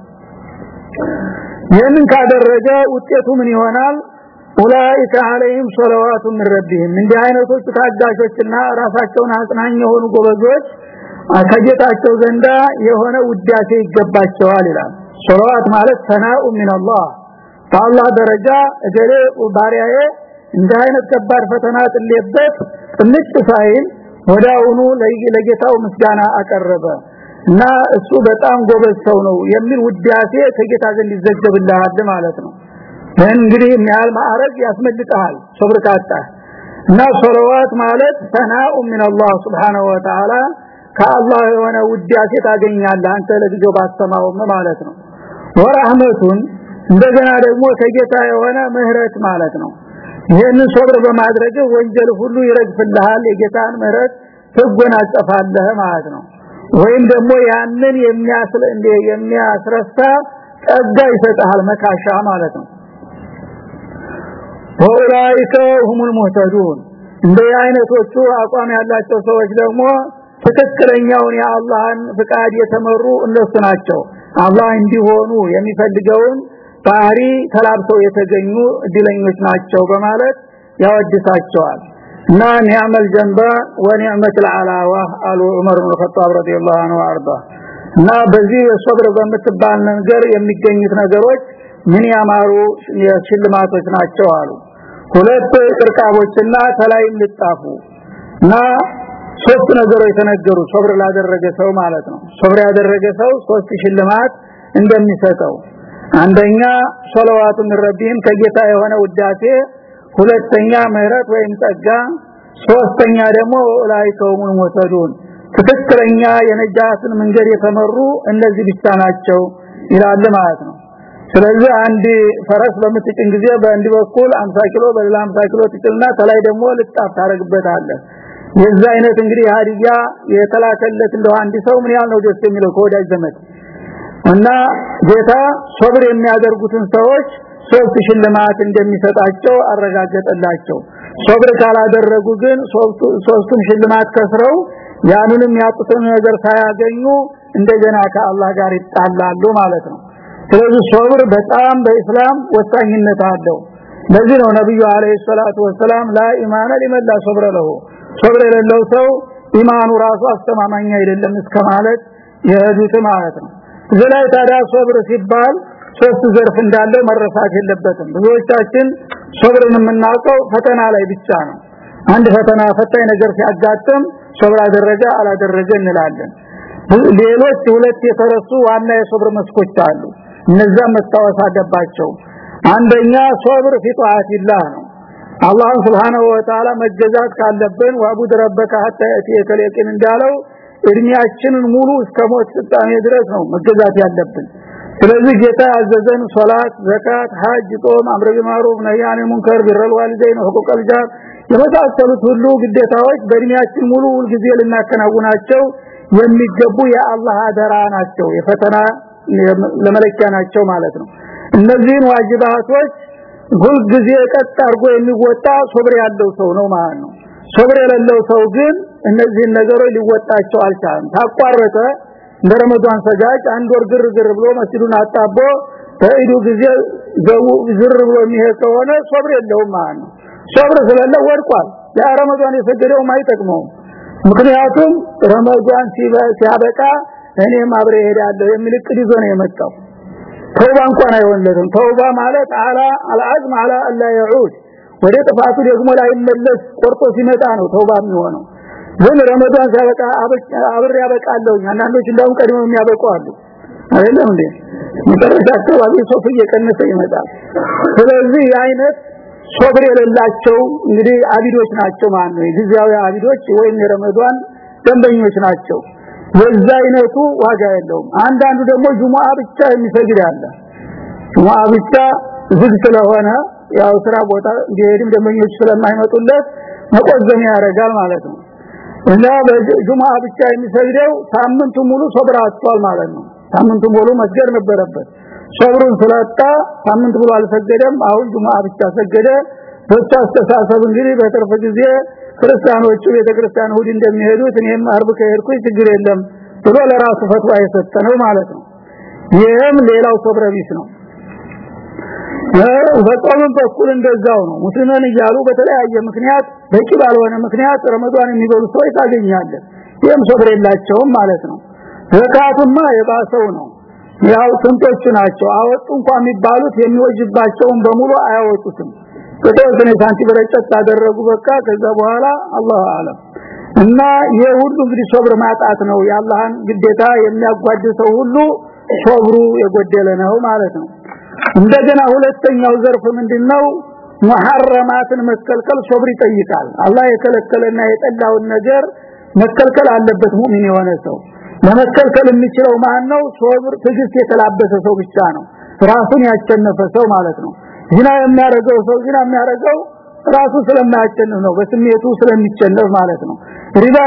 ይህንን ካደረገ ውጤቱ ምን ይሆናል? ኡላኢከ አለይሂም ሰለዋቱ ሚን ረቢሂም እንዲህ አይነቶቹ ታጋሾችና ራሳቸውን አጽናኝ የሆኑ ጎበዞች ከጌታቸው ዘንዳ የሆነ ውዳሴ ይገባቸዋል ይላል። ሰለዋት ማለት ሰናኡ ሚን አላህ በአላህ ደረጃ እገሌ ባሪያዬ እንዲህ አይነት ከባድ ፈተና ጥሌበት ጥንጭ ሳይል ወዳውኑ ለጌታው ምስጋና አቀረበ። እና እሱ በጣም ጎበዝ ሰው ነው የሚል ውዳሴ ከጌታ ዘንድ ይዘገብልሃል ማለት ነው። እንግዲህ የሚያል ማዕረግ ያስመልጣል ሶብርካታ እና ሶለዋት ማለት ሰናኡ ሚን አላህ Subhanahu Wa Ta'ala ከአላህ የሆነ ውዳሴ ታገኛለህ አንተ ለጊዜው ባስተማውም ማለት ነው። ወራህመቱን እንደገና ደግሞ ከጌታ የሆነ ምህረት ማለት ነው ይህን ሶብር በማድረግ ወንጀል ሁሉ ይረግፍልሃል የጌታን ምህረት ትጎናጸፋለህ ማለት ነው። ወይም ደግሞ ያንን የሚያስለ የሚያስረሳ ጸጋ ይሰጣል መካሻ ማለት ነው። ወላይከ ሁሙል ሙህተዱን። እንደ አይነቶቹ አቋም ያላቸው ሰዎች ደግሞ ትክክለኛውን የአላህን ፍቃድ የተመሩ እነሱ ናቸው። አላህ እንዲሆኑ የሚፈልገውን ባህሪ ተላብሰው የተገኙ እድለኞች ናቸው በማለት ያወድሳቸዋል። እና ኒዕመል ጀንባ ወኒዕመቱል አላዋ አሉ ዑመር ኢብኑ ኸጣብ ረዲየላሁ ዐንሁ አርዳ እና በዚህ ሶብር በምትባል ነገር የሚገኙት ነገሮች ምን ያማሩ የሽልማቶች ናቸው አሉ። ሁለት ቅርቃቦችና ተላይም ልጣፉ እና ሶስት ነገሮች የተነገሩ ሶብር ላደረገ ሰው ማለት ነው። ሶብር ያደረገ ሰው ሶስት ሽልማት እንደሚሰጠው አንደኛ ሶላዋቱን ረቢህም ከጌታ የሆነ ውዳሴ ሁለተኛ ምህረት ወይም ጸጋ ሶስተኛ ደግሞ ላይከውሙን ወሰዱን ትክክለኛ የነጃትን መንገድ የተመሩ እነዚህ ብቻ ናቸው ይላል ማለት ነው። ስለዚህ አንድ ፈረስ በምትጭን ጊዜ በአንድ በኩል 50 ኪሎ በሌላ 50 ኪሎ ትጭልና ተላይ ደግሞ ልጣፍ ታረግበታለህ የዛ አይነት እንግዲህ ሀዲያ የተላከለት እንደው አንድ ሰው ምን ያህል ነው ደስ የሚለው ከወዳጅ ዘመድ እና ጌታ ሶብር የሚያደርጉትን ሰዎች ሶስት ሽልማት እንደሚሰጣቸው አረጋገጠላቸው። ሶብር ካላደረጉ ግን ሶስቱም ሽልማት ከስረው ያንንም ያጡትን ነገር ሳያገኙ እንደገና ከአላህ ጋር ይጣላሉ ማለት ነው። ስለዚህ ሶብር በጣም በእስላም ወሳኝነት አለው። ለዚህ ነው ነብዩ አለይሂ ሰላቱ ወሰላም ላ ኢማነ ላ ሶብረ ለሁ። ሶብር የሌለው ሰው ኢማኑ ራሱ አስተማማኝ አይደለም እስከ ማለት የሄዱት ማለት ነው ዘላይ ታዲያ ሶብር ሲባል ሶስት ዘርፍ እንዳለው መረሳት የለበትም። ብዙዎቻችን ሶብርን የምናውቀው ፈተና ላይ ብቻ ነው። አንድ ፈተና ፈታኝ ነገር ሲያጋጥም ሶብር አደረገ አላደረገ እንላለን። ሌሎች ሁለት የተረሱ ዋና የሶብር መስኮች አሉ። እነዛ መታወስ አለባቸው። አንደኛ صبر في طاعة الله ነው። አላህ سبحانه وتعالى መገዛት ካለብን واعبد ربك حتى يأتيك ال እንዳለው እድሜያችንን ሙሉ እስከ ሞት ፍጻሜ ድረስ ነው መገዛት ያለብን። ስለዚህ ጌታ ያዘዘን ሶላት ዘካት ሐጅ ጾም أمر بالمعروف نهي منكر بر الوالدين حقوق الجار የመሳሰሉት ሁሉ ግዴታዎች በእድሜያችን ሙሉ ጊዜ ልናከናውናቸው የሚገቡ የአላህ አደራ ናቸው የፈተና ለመለኪያ ናቸው ማለት ነው። እነዚህን ዋጅባቶች ሁል ጊዜ ቀጥ አድርጎ የሚወጣ ሶብር ያለው ሰው ነው ማለት ነው። ሶብር የሌለው ሰው ግን እነዚህን ነገሮች ሊወጣቸው አልቻለም ታቋረጠ እንደ ረመዳን ሰጋጅ አንድ ወር ግርግር ብሎ መስጂዱን አጣቦ በኢዱ ጊዜ ዘው ዝር ብሎ የሚሄድ ከሆነ ሶብር የለውም ማለት ነው ሶብር ስለሌለ ወድቋል ያ ረመዳን የሰገደው አይጠቅመው ምክንያቱም ረመዳን ሲያበቃ እኔም አብሬ ሄዳለሁ የሚል እቅድ ይዞ ነው የመጣው ተውባ እንኳን አይሆንለትም ተውባ ማለት አላ አልዓዝም አላ አላ يعود ወደ ጥፋቱ ደግሞ ላይ መለስ ቆርጦ ሲመጣ ነው ተውባ የሚሆነው ግን ረመዳን ሲያበቃ አብሬ ያበቃለሁ አንዳንዶች እንደውም ቀድመው የሚያበቁ አሉ። አይደለም እንዴ? መጨረሻ አካባቢ ሶፍ እየቀነሰ ይመጣል። ስለዚህ አይነት ሶብር የሌላቸው እንግዲህ አቢዶች ናቸው ማለት ነው። ጊዜያዊ አቢዶች ወይም የረመዳን ደንበኞች ናቸው። የዛ አይነቱ ዋጋ የለውም። አንዳንዱ ደግሞ ጁሙአ ብቻ የሚሰግድ አለ። ጁሙአ ብቻ ዝግ ስለሆነ ያው ስራ ቦታ እንዲሄድም ደንበኞች ስለማይመጡለት መቆዘም ያደርጋል ማለት ነው እና በጁሙአ ብቻ የሚሰግደው ሳምንቱ ሙሉ ሶብር አጥቷል ማለት ነው። ሳምንቱ ሙሉ መስገድ ነበረበት። ሶብሩን ስለጣ ሳምንት ብሎ አልሰገደም። አሁን ጁሙአ ብቻ ሰገደ። በቻ አስተሳሰብ እንግዲህ በተርፈ ጊዜ ክርስቲያኖቹ ቤተክርስቲያን እሁድ እንደሚሄዱት እኔም አርብ ከሄድኩ ችግር የለም ብሎ ለራሱ ፈትዋ የሰጠነው ማለት ነው። ይህም ሌላው ሶብረ ቢስ ነው በጾምም በኩል እንደዛው ነው። ሙስሊማን እያሉ በተለያየ ምክንያት በቂ ባልሆነ ምክንያት ረመዳን የሚበሉ ሰዎች ታገኛለህ። ይህም ሶብር የላቸውም ማለት ነው። ዘካቱማ የባሰው ነው። ያው ስንቶች ናቸው? አወጡ እንኳን የሚባሉት የሚወጅባቸውን በሙሉ አያወጡትም። ከተወሰነ ሳንቲ በረጨት አደረጉ በቃ ከዛ በኋላ አላህ አለም። እና የሁሉ እንግዲህ ሶብር ማጣት ነው። የአላህን ግዴታ የሚያጓድሰው ሁሉ ሶብሩ የጎደለ ነው ማለት ነው እንደገና ሁለተኛው ዘርፍ ምንድነው? መሐረማትን መከልከል ሶብር ይጠይቃል። አላህ የከለከለና የጠላውን ነገር መከልከል አለበት ሙእሚን የሆነ ሰው። ለመከልከል የሚችለው ማን ነው ሶብር ትግስት የተላበሰ ሰው ብቻ ነው። ራሱን ያቸነፈ ሰው ማለት ነው። ዚና የሚያረገው ሰው ዚና የሚያረገው ራሱ ስለማያቸንፍ ነው። በስሜቱ ስለሚቸነፍ ማለት ነው። ሪባ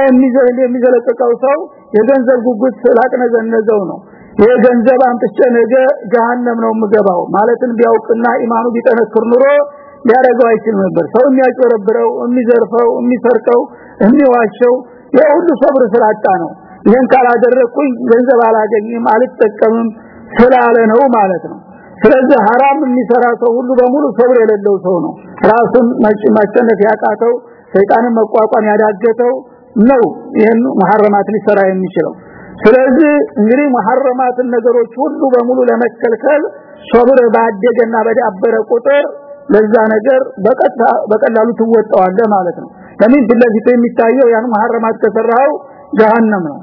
የሚዘለቀቀው ሰው የገንዘብ ጉጉት ስላቅነዘነዘው ነው ይሄ ገንዘብ አምጥቼ ነገ ጀሃነም ነው የምገባው ማለትን ቢያውቅና ኢማኑ ቢጠነክር ኑሮ ሊያደርገው አይችልም ነበር። ሰው የሚያጭበረብረው የሚዘርፈው የሚሰርቀው የሚዋሸው የሁሉ ሰብር ስላጣ ነው። ይሄን ካላደረኩኝ ገንዘብ አላገኝም አልጠቀምም ስላለ ነው ማለት ነው። ስለዚህ haram የሚሰራ ሰው ሁሉ በሙሉ ሰብር የሌለው ሰው ነው። ራሱን ማሸነፍ ያቃተው ሰይጣንን መቋቋም ያዳገተው ነው ይሄን መሐረማት ሊሰራ የሚችለው ስለዚህ እንግዲህ መሐረማትን ነገሮች ሁሉ በሙሉ ለመከልከል ሶብር ባደገና በዳበረ ቁጥር ለዛ ነገር በቀላሉ ትወጣዋለ ማለት ነው። ለምን ፊትለፊት የሚታየው ያን መሐረማት ከሰራው ጀሃነም ነው።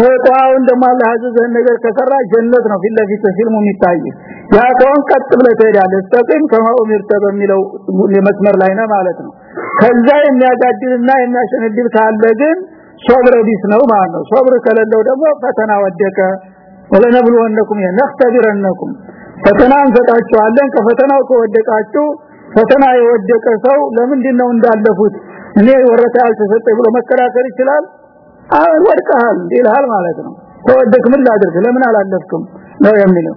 እጣው እንደማ አላህ ያዘዘን ነገር ከሰራ ጀነት ነው ፊትለፊት ፊልሙ የሚታይ ያ ከሆን ቀጥ ብለህ ትሄዳለህ። ተቀም ከማው ምርተ በሚለው መስመር ላይ ነው ማለት ነው። ከዛ የሚያጋድልና የሚያሸነድል ካለ ግን ሶብረ ቢስ ነው ማለት ነው። ሶብር ከሌለው ደግሞ ፈተና ወደቀ። ወለነብሉወነኩም ነክተቢረነኩም። ፈተና እንሰጣችኋለን። ከፈተናው ከወደቃችሁ ፈተና የወደቀ ሰው ለምንድን ነው እንዳለፉት? እኔ ወረታ ያልተሰጠኝ ብሎ መከራከር ይችላል? አሁን ወድቀሃል ማለት ነው። ከወደክ ምን ለምን አላለፍክም? ነው የሚለው።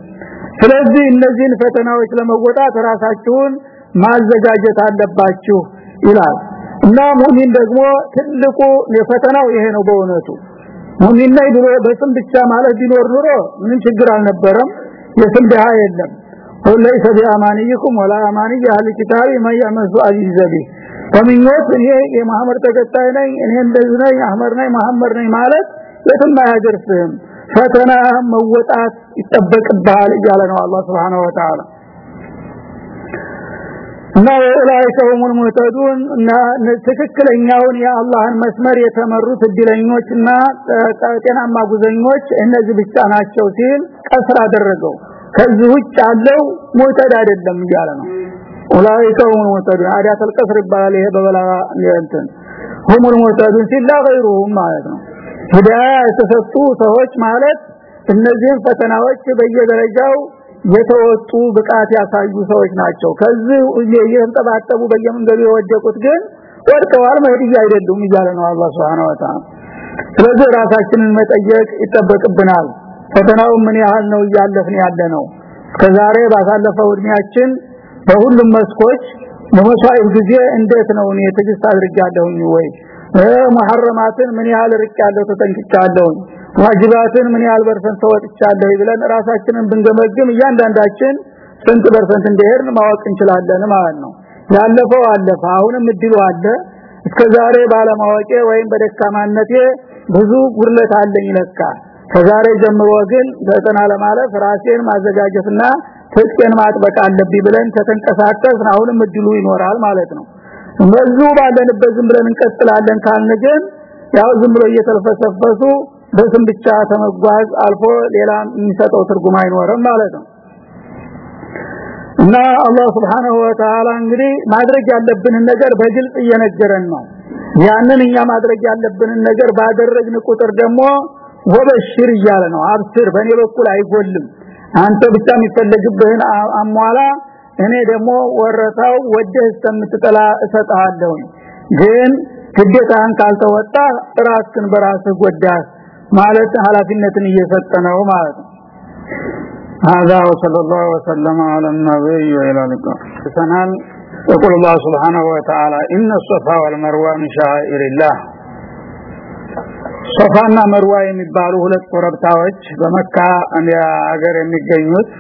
ስለዚህ እነዚህን ፈተናዎች ለመወጣት ራሳችሁን ማዘጋጀት አለባችሁ ይላል። እና ሙሚን ደግሞ ትልቁ የፈተናው ይሄ ነው በእውነቱ። ሙሚን ላይ ብሎ በስም ብቻ ማለት ቢኖር ኑሮ ምንም ችግር አልነበረም የስም ድሃ የለም። ሁለይ ሰቢአማንይኩም ወላ አማንይ አህል ኪታቢ ማያመሱ አዚዘቢ በምኞት እኔ የመሐመድ ተከታይ ነኝ እኔ እንደዚህ ነኝ አህመድ ነኝ መሐመድ ነኝ ማለት የትም አያደርስም ፈተና መወጣት ይጠበቅብሃል እያለ ነው አላህ Subhanahu Wa Ta'ala እና ወላይከ ሁሙል እና ትክክለኛውን የአላህን መስመር የተመሩት እድለኞችና ጤናማ ጉዘኞች እነዚህ ብቻ ናቸው ሲል ቀስር አደረገው። ከዚህ ውጭ ያለው ሙህተድ አይደለም እያለ ነው። ወላይከ ሁሙል ሙህተዱን አዳተል ቀስር ይባላል ይሄ በበላ እንትን። ሁሙል ሙህተዱን ሲላ ገይሩሁም ማለት ነው። ሂዳያ የተሰጡ ሰዎች ማለት እነዚህን ፈተናዎች በየደረጃው የተወጡ ብቃት ያሳዩ ሰዎች ናቸው። ከዚህ እየተንጠባጠቡ በየመንገዱ የወደቁት ግን ወድቀዋል መሄድ አይደሉም እያለ ነው አላህ Subhanahu Wa ስለዚህ ራሳችንን መጠየቅ ይጠበቅብናል። ፈተናው ምን ያህል ነው እያለፍን ያለ ነው ከዛሬ ባሳለፈው እድሜያችን በሁሉም መስኮች በመስዋዕት ጊዜ እንዴት ነው እኔ ትግስት አድርጋለሁኝ ወይ? መሐረማትን ምን ያህል ርቄያለሁ ተጠንቅቻለሁ ዋጅባትን ምን ያህል በርሰንት ተወጥቻለሁ ብለን ራሳችንን ብንገመግም እያንዳንዳችን ስንት በርሰንት እንደሄድን ማወቅ እንችላለን ማለት ነው። ያለፈው አለፈ አሁንም እድሉ አለ። እስከዛሬ ባለማወቄ ወይም በደካማነቴ ብዙ ጉርለት አለኝ ለካ። ከዛሬ ጀምሮ ግን በጠና ለማለፍ ራሴን ማዘጋጀትና ትጥቄን ማጥበቅ አለብኝ ብለን ከተንቀሳቀስን አሁንም እድሉ ይኖራል ማለት ነው። እነዚሁ ባለንበት ዝም ብለን እንቀጥላለን ካልን ግን ያው ዝም ብሎ እየተልፈሰፈሱ በስም ብቻ ተመጓዝ አልፎ ሌላ የሚሰጠው ትርጉም አይኖርም ማለት ነው። እና አላህ Subhanahu Wa Ta'ala እንግዲህ ማድረግ ያለብንን ነገር በግልጽ እየነገረን ነው። ያንን እኛ ማድረግ ያለብንን ነገር ባደረግን ቁጥር ደግሞ ወበሽር እያለ ነው። አብስር በኔ በኩል አይጎልም። አንተ ብቻ የሚፈለግብህን አሟላ እኔ ደግሞ ወረታው ወደህ እስከምትጠላ እሰጣለሁ ግን ግዴታህን ካልተወጣ ራስህን በራስህ ጎዳህ ማለት ኃላፊነትን እየሰጠ ነው ማለት ነው هذا وصلى الله وسلم على النبي وإلى اللقاء سنان يقول الله سبحانه وتعالى إن الصفا والمروة من شعائر الله ሶፋና መርዋ የሚባሉ ሁለት ኮረብታዎች በመካ ሀገር የሚገኙት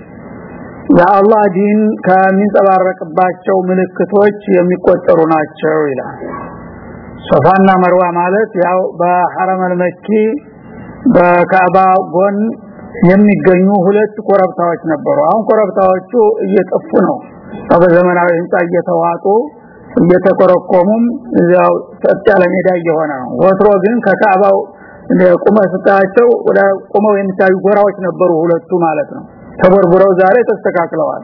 የአላህ ዲን ከሚንጸባረቅባቸው ምልክቶች የሚቆጠሩ ናቸው ይላል ሶፋና መርዋ ማለት ያው በሐረመል መኪ በካባ ጎን የሚገኙ ሁለት ኮረብታዎች ነበሩ። አሁን ኮረብታዎቹ እየጠፉ ነው። በዘመናዊ ህንጻ እየተዋጡ እየተቆረቆሙም እዛው ጸጥ ያለ ሜዳ እየሆነ ነው። ወትሮ ግን ከካባው ቁመ ስታቸው ወደ ቁመው የሚታዩ ጎራዎች ነበሩ ሁለቱ ማለት ነው። ተቦርቡረው ዛሬ ተስተካክለዋል።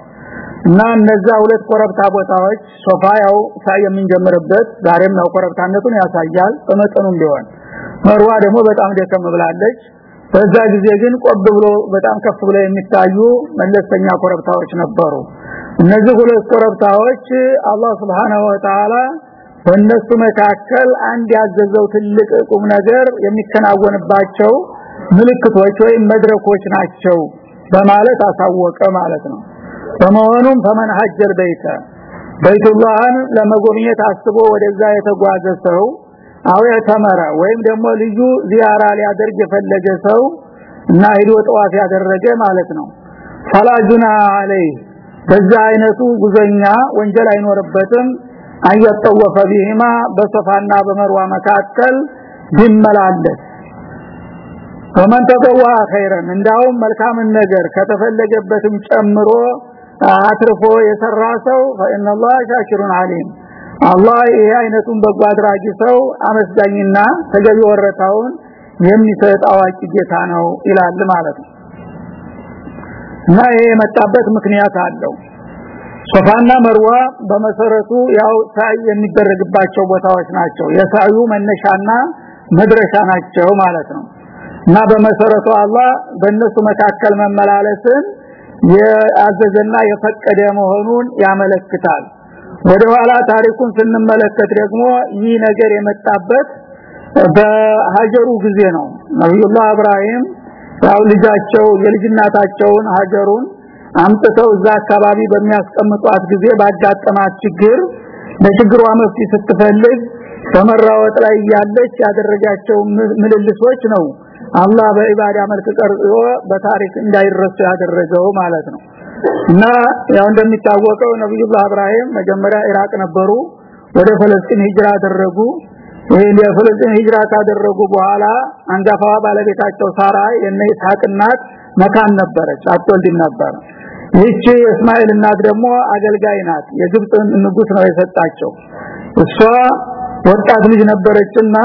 እና እነዛ ሁለት ኮረብታ ቦታዎች ሶፋ ያው ሳይ የምንጀምርበት ዛሬም ነው ኮረብታነቱን ያሳያል። በመጠኑም ቢሆን መርዋ ደግሞ በጣም ደከም ብላለች። በዛ ጊዜ ግን ቆብ ብሎ በጣም ከፍ ብሎ የሚታዩ መለስተኛ ኮረብታዎች ነበሩ። እነዚህ ሁለት ኮረብታዎች አላህ Subhanahu Wa Ta'ala በእነሱ መካከል አንድ ያዘዘው ትልቅ ቁም ነገር የሚከናወንባቸው ምልክቶች ወይም መድረኮች ናቸው በማለት አሳወቀ ማለት ነው። በመሆኑም ፈመን ሐጀር በይተ በይቱላህን ለመጎብኘት አስቦ ወደዛ የተጓዘ ሰው አው የተመረ ወይም ደግሞ ልዩ ዚያራ ሊያደርግ የፈለገ ሰው እና ሄዶ ጠዋፍ ያደረገ ማለት ነው ፈላጁና አለይ በዛ አይነቱ ጉዘኛ ወንጀል አይኖርበትም አየተወፈ ቢሂማ በሶፋና በመርዋ መካከል ቢመላለስ ወመን ተጠዋ ኸይረን እንዳውም መልካምን ነገር ከተፈለገበትም ጨምሮ አትርፎ የሰራ ሰው فإن الله شاكر عليم አላህ ይሄ አይነቱን በጎ አድራጊ ሰው አመስጋኝና ተገቢ ወረታውን የሚሰጥ አዋቂ ጌታ ነው ይላል ማለት ነው። እና ይሄ የመጣበት ምክንያት አለው። ሶፋና መርዋ በመሰረቱ ያው ሳይ የሚደረግባቸው ቦታዎች ናቸው። የሳዩ መነሻና መድረሻ ናቸው ማለት ነው። እና በመሰረቱ አላህ በእነሱ መካከል መመላለስን የአዘዘና የፈቀደ መሆኑን ያመለክታል ወደ ኋላ ታሪኩን ስንመለከት ደግሞ ይህ ነገር የመጣበት በሀጀሩ ጊዜ ነው። ነብዩላህ ኢብራሂም ያው ልጃቸው የልጅናታቸውን ሀጀሩን አምጥተው እዛ አካባቢ በሚያስቀምጧት ጊዜ ባጋጠማት ችግር ለችግሯ መፍትሄ ስትፈልግ በመራወጥ ላይ ያለች ያደረጋቸው ምልልሶች ነው። አላህ በኢባዳ መልክ ቀርጾ በታሪክ እንዳይረሱ ያደረገው ማለት ነው እና ያው እንደሚታወቀው ነብዩላህ ኢብራሂም መጀመሪያ ኢራቅ ነበሩ ወደ ፍልስጤም ሂጅራ አደረጉ። ይሄን የፍልስጤም ሂጅራ ካደረጉ በኋላ አንጋፋዋ ባለቤታቸው ሳራ የነ ኢስሐቅ እናት መካን ነበረች አትወልድም ነበር። ይህቺ እስማኤል እናት ደግሞ አገልጋይ ናት የግብጽ ንጉስ ነው የሰጣቸው። እሷ ወጣት ልጅ ነበረችና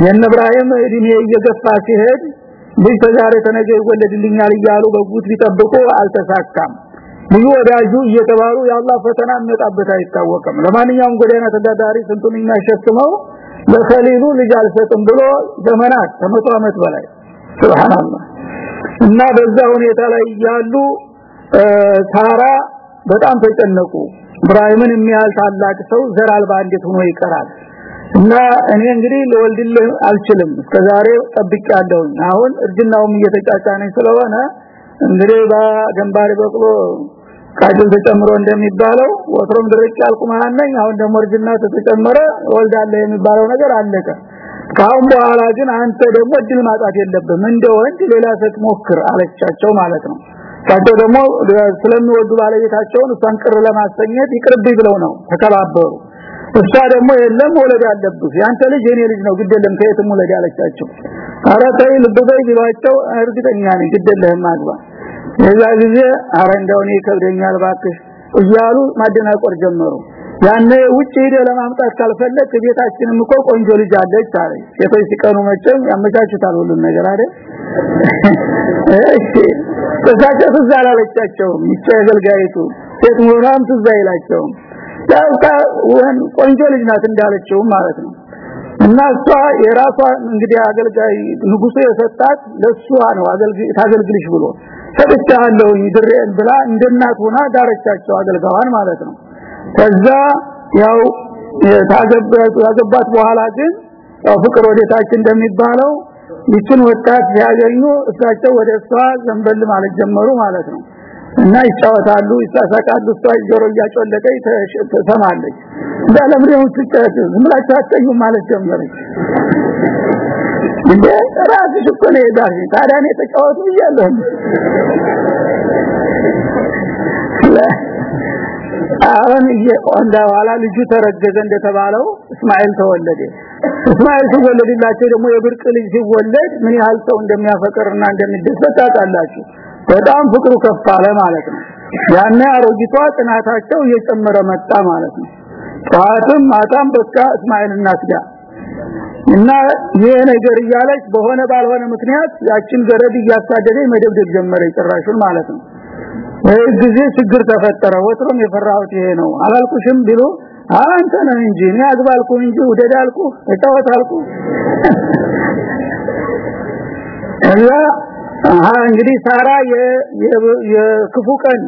የነ ኢብራሂም እድሜ እየገፋ ሲሄድ ልጅ ተዛሬ ተነገ ይወለድልኛል እያሉ በጉት ቢጠብቁ አልተሳካም። ልዩ ወዳጁ እየተባሉ የአላህ ፈተና የሚመጣበት አይታወቅም። ለማንኛውም ጎዳና ተዳዳሪ ስንቱን የሚያሸክመው? ለከሊሉ ልጅ አልሰጥም ብሎ ዘመናት ከመቶ ዓመት በላይ። ሱብሃንአላህ። እና በዛ ሁኔታ ላይ ያሉ ሳራ በጣም ተጨነቁ። ኢብራሂምን የሚያል ታላቅ ሰው ዘር አልባ እንዴት ሆኖ ይቀራል እና እኔ እንግዲህ ለወልድልህ አልችልም። እስከዛሬ ጠብቄያለሁ አሁን እርጅናውም እየተጫጫነኝ ስለሆነ እንግዲህ በገንባሪ በቅሎ ቃጭል ተጨምሮ እንደሚባለው ወትሮም ድርቅ ያልኩ አሁን ደግሞ እርጅና ተጨመረ ወልዳለ የሚባለው ነገር አለቀ። ካሁን በኋላ ግን አንተ ደግሞ እድል ማጣት የለብም እንደ ወንድ ሌላ ሴት ሞክር አለቻቸው ማለት ነው። ታቸው ደግሞ ስለሚወዱ ባለቤታቸውን እሷን ቅር ለማሰኘት ይቅርብ ብለው ነው ተከባበሩ እሷ ደግሞ የለም ወለድ ያለብህ። ያንተ ልጅ የኔ ልጅ ነው። ግደለም ከየትም ወለድ ያለቻቸው። አረ ተይ ልብ በይ ቢሏቸው እርግጠኛ ነኝ ግደለህም አግባ። የዛ ጊዜ አረ እንደው እኔ ይከብደኛል ባክሽ እያሉ ማደናቆር ጀመሩ። ያኔ ውጭ ሄደ ለማምጣት ካልፈለክ ቤታችንም እኮ ቆንጆ ልጅ አለች አለ ሴቶች ሲቀኑ መቼም ያመቻቹታል ሁሉን ነገር አይደል? እሺ ተሳቸው ትዝ አላለቻቸውም። ይቻ አገልጋይቱ ሴት መሆኗም ትዝ አይላቸውም ያውቃ ወን ቆንጆ ልጅ ናት እንዳለችው ማለት ነው። እና እሷ የራሷ እንግዲህ አገልጋይ ንጉሱ የሰጣት ለሷ ነው አገልግል ታገልግልሽ ብሎ ሰጥቻለሁ ይድሬን ብላ እንደናት ሆና ዳረቻቸው አገልጋዋን ማለት ነው። ከዛ ያው ታገባት በኋላ ግን ፍቅር ወደታች እንደሚባለው ይችን ወጣት ሲያገኙ እሳቸው ወደ እሷ ዘንበል ማለት ጀመሩ ማለት ነው ይጫወታሉ ይሳሳቃሉ። እሷ ጆሮ እያጮለቀ ተሰማለች። እንዳለምሬው ትጫወት ዝምላችሁ አትዩ ማለት ጀመረች። እንዴ ራስሽ እኮ ነው የዳሽ ታዲያ እኔ ተጫወቱ ብያለሁ አሁን እንደ ኋላ ልጁ ተረገዘ እንደተባለው እስማኤል ተወለደ። እስማኤል ሲወለድላቸው ደግሞ የብርቅ ልጅ ሲወለድ ምን ያህል ሰው እንደሚያፈቅርና እንደሚደሰት ታውቃላችሁ በጣም ፍቅሩ ከፍ አለ ማለት ነው። ያኔ አሮጊቷ ጥናታቸው እየጨመረ መጣ ማለት ነው። ጧትም ማታም በቃ እስማኤል እናስጋ እና ይሄ ነገር እያለች በሆነ ባልሆነ ምክንያት ያችን ገረድ እያሳደደ መደብደብ ጀመረ ጭራሹን ማለት ነው። ይህ ጊዜ ችግር ተፈጠረ። ወትሮም የፈራሁት ይሄ ነው። አላልኩሽም ቢሉ አንተ ነህ እንጂ እኔ አግባልኩ እንጂ ወደዳልኩ እጫወታልኩ እና እንግዲህ ሳራ የክፉ ቀን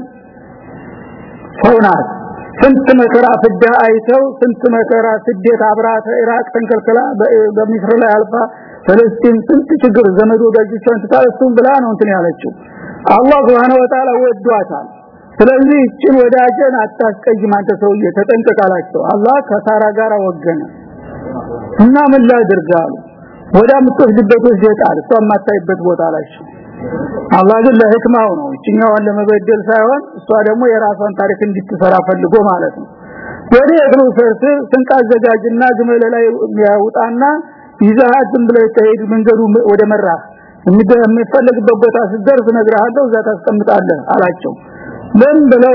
ሰው ናት። ስንት መከራ ፍዳ አይተው ስንት መከራ ስደት አብራተ ኢራቅ ተንከልከላ በሚስር ላይ አልፋ ፍልስጤም ስንት ችግር ዘመድ ወዳጆቿን ትታለሱም ብላ ነው እንትን ያለችው። አላህ Subhanahu Wa Ta'ala ወዷታል። ስለዚህ እችን ወዳጀን አታስቀይም አንተ ሰውዬ ተጠንቀቃላቸው አላህ ከሳራ ጋር ወገነ። እና ምን ላድርጋሉ ወዳ ምትወስድበት ወስደታል እሷ ማታይበት ቦታ ላይ አላህ ግን ለህክማው ነው። እኛውን ለመበደል ሳይሆን እሷ ደግሞ የራሷን ታሪክ እንድትሰራ ፈልጎ ማለት ነው። ወደ እግሩ ሰርት ስንቅ አዘጋጅና ግመለ ላይ ያውጣና ይዛሃት ዝም ብለህ ተሄድ መንገዱ ወደ መራ የሚፈልግበት ቦታ ሲደርስ ነግረሃለሁ እዛ ታስቀምጣለህ አላቸው። ምን ብለው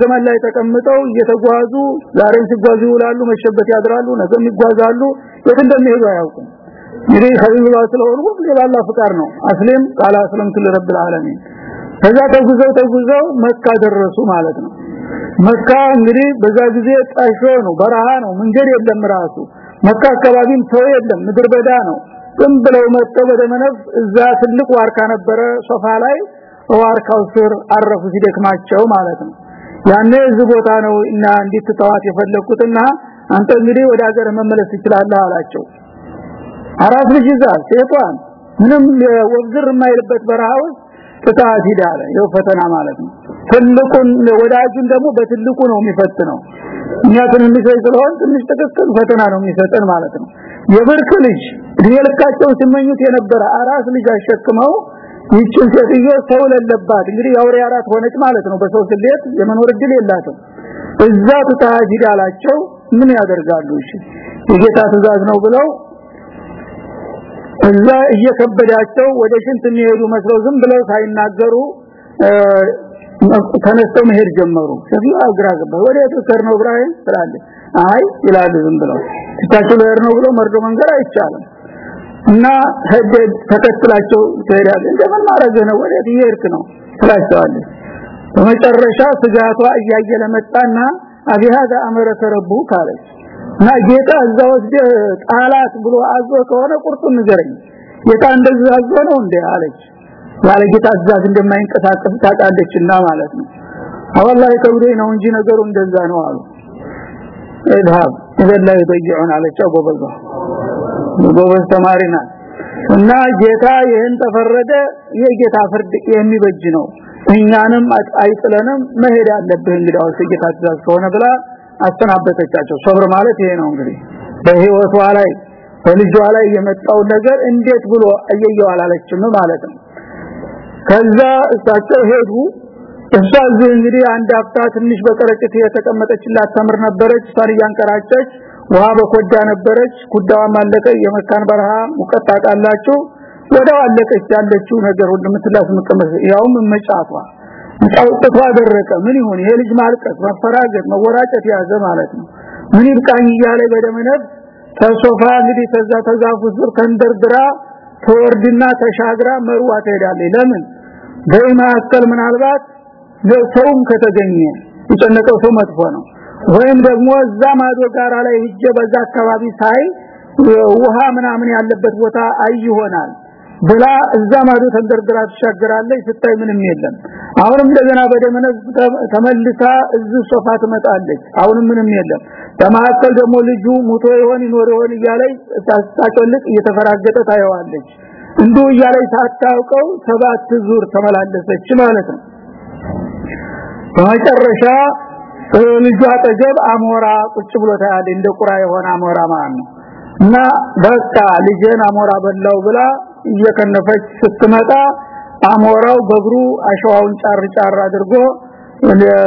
ግመል ላይ ተቀምጠው እየተጓዙ ዛሬ ሲጓዙ ይውላሉ መሸበት ያድራሉ ነገም ይጓዛሉ። የት እንደሚሄዱ አያውቁም እንግዲህ ኸሊሉላህ ስለሆኑ የአላህ ፍቃድ ነው። አስለም ቃል አስለምቱ ለረብል ዓለሚን። ከዛ ተጉዘው ተጉዘው መካ ደረሱ ማለት ነው። መካ እንግዲህ በዛ ጊዜ ጣሾ ነው በረሃ ነው መንገድ የለም ራሱ። መካ አካባቢም ሰው የለም ምድር በዳ ነው። ዝም ብለው መጥተው በደመነፍ እዛ ትልቅ ዋርካ ነበረ ሶፋ ላይ ዋርካው ስር አረፉ ሲደክማቸው ማለት ነው። ያኔ እዚህ ቦታ ነው እና እንድትተዋት የፈለኩትና አንተ እንግዲህ ወደ ሀገር መመለስ ትችላለህ አላቸው አራት ልጅ ይዛ ሴቷን ምንም ወብዝር የማይልበት በረሃ ውስጥ ጥታት ሂዳለ። ፈተና ማለት ነው። ትልቁን ወዳጁን ደግሞ በትልቁ ነው የሚፈትነው። እኛ ትንሽ ስለሆን ትንሽ ተከክል ፈተና ነው የሚሰጠን ማለት ነው። የብርክ ልጅ ልካቸው ሲመኙት የነበረ አራት ልጅ አሸክመው ይችን ሴትዮ ሰው ለለባት። እንግዲህ ያውሬ አራት ሆነች ማለት ነው። በሰው ስሌት የመኖር እድል የላትም። እዛ ትታት ሂዳላቸው ምን ያደርጋሉ? እሺ የጌታ ትእዛዝ ነው ብለው እዛ እየከበዳቸው ወደ ሽንት የሚሄዱ መስለው ዝም ብለው ሳይናገሩ ተነስተው መሄድ ጀመሩ። ሰፊ አግራ ገባ ወደ ተሰር ነው ብራሂም ስላለ አይ ይላሉ ዝም ብለው። ትታቸው ለር ነው ብሎ መርዶ መንገር አይቻልም። እና ሄደድ ተከትላቸው ትሄዳለ እንደምን ማረገ ነው? ወደ ይሄርክ ነው? ትላቸዋለች። በመጨረሻ ስጋቷ እያየለ መጣና አቢሃዳ አመረ ተረቡ ካለች እና ጌታ እዛ ወስደ ጣላት ብሎ አዞ ከሆነ ቁርጡን ንገረኝ። ጌታ እንደዚህ አዞ ነው እንዴ አለች። ያለ ጌታ ትእዛዝ እንደማይንቀሳቀስ ታውቃለችና ማለት ነው። አወላሂ ከብሬ ነው እንጂ ነገሩ እንደዛ ነው አሉ። እድሃብ እዘላ ይበይዑን አለች። ጎበዟ ጎበዝ ተማሪ እና ጌታ ይህን ተፈረደ። የጌታ ፍርድ የሚበጅ ነው። እኛንም አይጥለንም መሄድ ያለብህ እንግዲህ ጌታ ትእዛዝ ከሆነ ብላ አስተናበተቻቸው። ሶብር ማለት ይሄ ነው እንግዲህ። በህይወቷ ላይ በልጇ ላይ የመጣው ነገር እንዴት ብሎ አየየው አላለችም ማለት ነው። ከዛ እሳቸው ሄዱ። እሷ እዚህ እንግዲህ አንድ አፍታ ትንሽ በቀረጭት የተቀመጠችላት ተምር ነበረች። እሷን እያንቀራጨች ውሃ በኮዳ ነበረች። ኩዳዋ ማለቀ የመካን በረሃ ሙቀት ታውቃላችሁ። ወዳው አለቀች ያለችው ነገር ሁሉ ምትላስ መቀመጥ ያውም መጫቷ ጣውጥቷ ደረቀ ምን ይሁን? ይሄ ልጅ ማልቀስ መፈራገጥ መወራጨት ያዘ ማለት ነው። ምን ይብቃኝ እያለ በደመነብ ተሶፋ እንግዲህ ተዛ ተዛፉ ዙር ተንደርድራ ተወርድና ተሻግራ መርዋ ትሄዳለች። ለምን? በማከል ምናልባት ሰውም ከተገኘ የጨነቀው ሰው መጥፎ ነው። ወይም ደግሞ እዛ ማዶ ጋራ ላይ ሂጀ በዛ አካባቢ ሳይ ውሃ ምናምን ያለበት ቦታ አይ ይሆናል ብላ እዛ ማዶ ተንደርድራ ትሻገራለች። ስታይ ምንም የለም። አሁንም እንደገና በደመነዝ ተመልሳ እዚህ ሶፋ ትመጣለች። አሁንም ምንም የለም። በማከል ደግሞ ልጁ ሙቶ ይሆን ይኖር ይሆን እያለች ታስታቀልቅ እየተፈራገጠ ታየዋለች። እንዱ እያለች ሳታውቀው ሰባት ዙር ተመላለሰች ማለት ነው። በመጨረሻ ልጇ አጠገብ አሞራ ቁጭ ብሎ ታያለ እንደ ቁራ የሆነ አሞራ ማለት ነው። እና በቃ ልጄን አሞራ በላው ብላ እየከነፈች ስትመጣ አሞራው በእግሩ አሸዋውን ጫር ጫር አድርጎ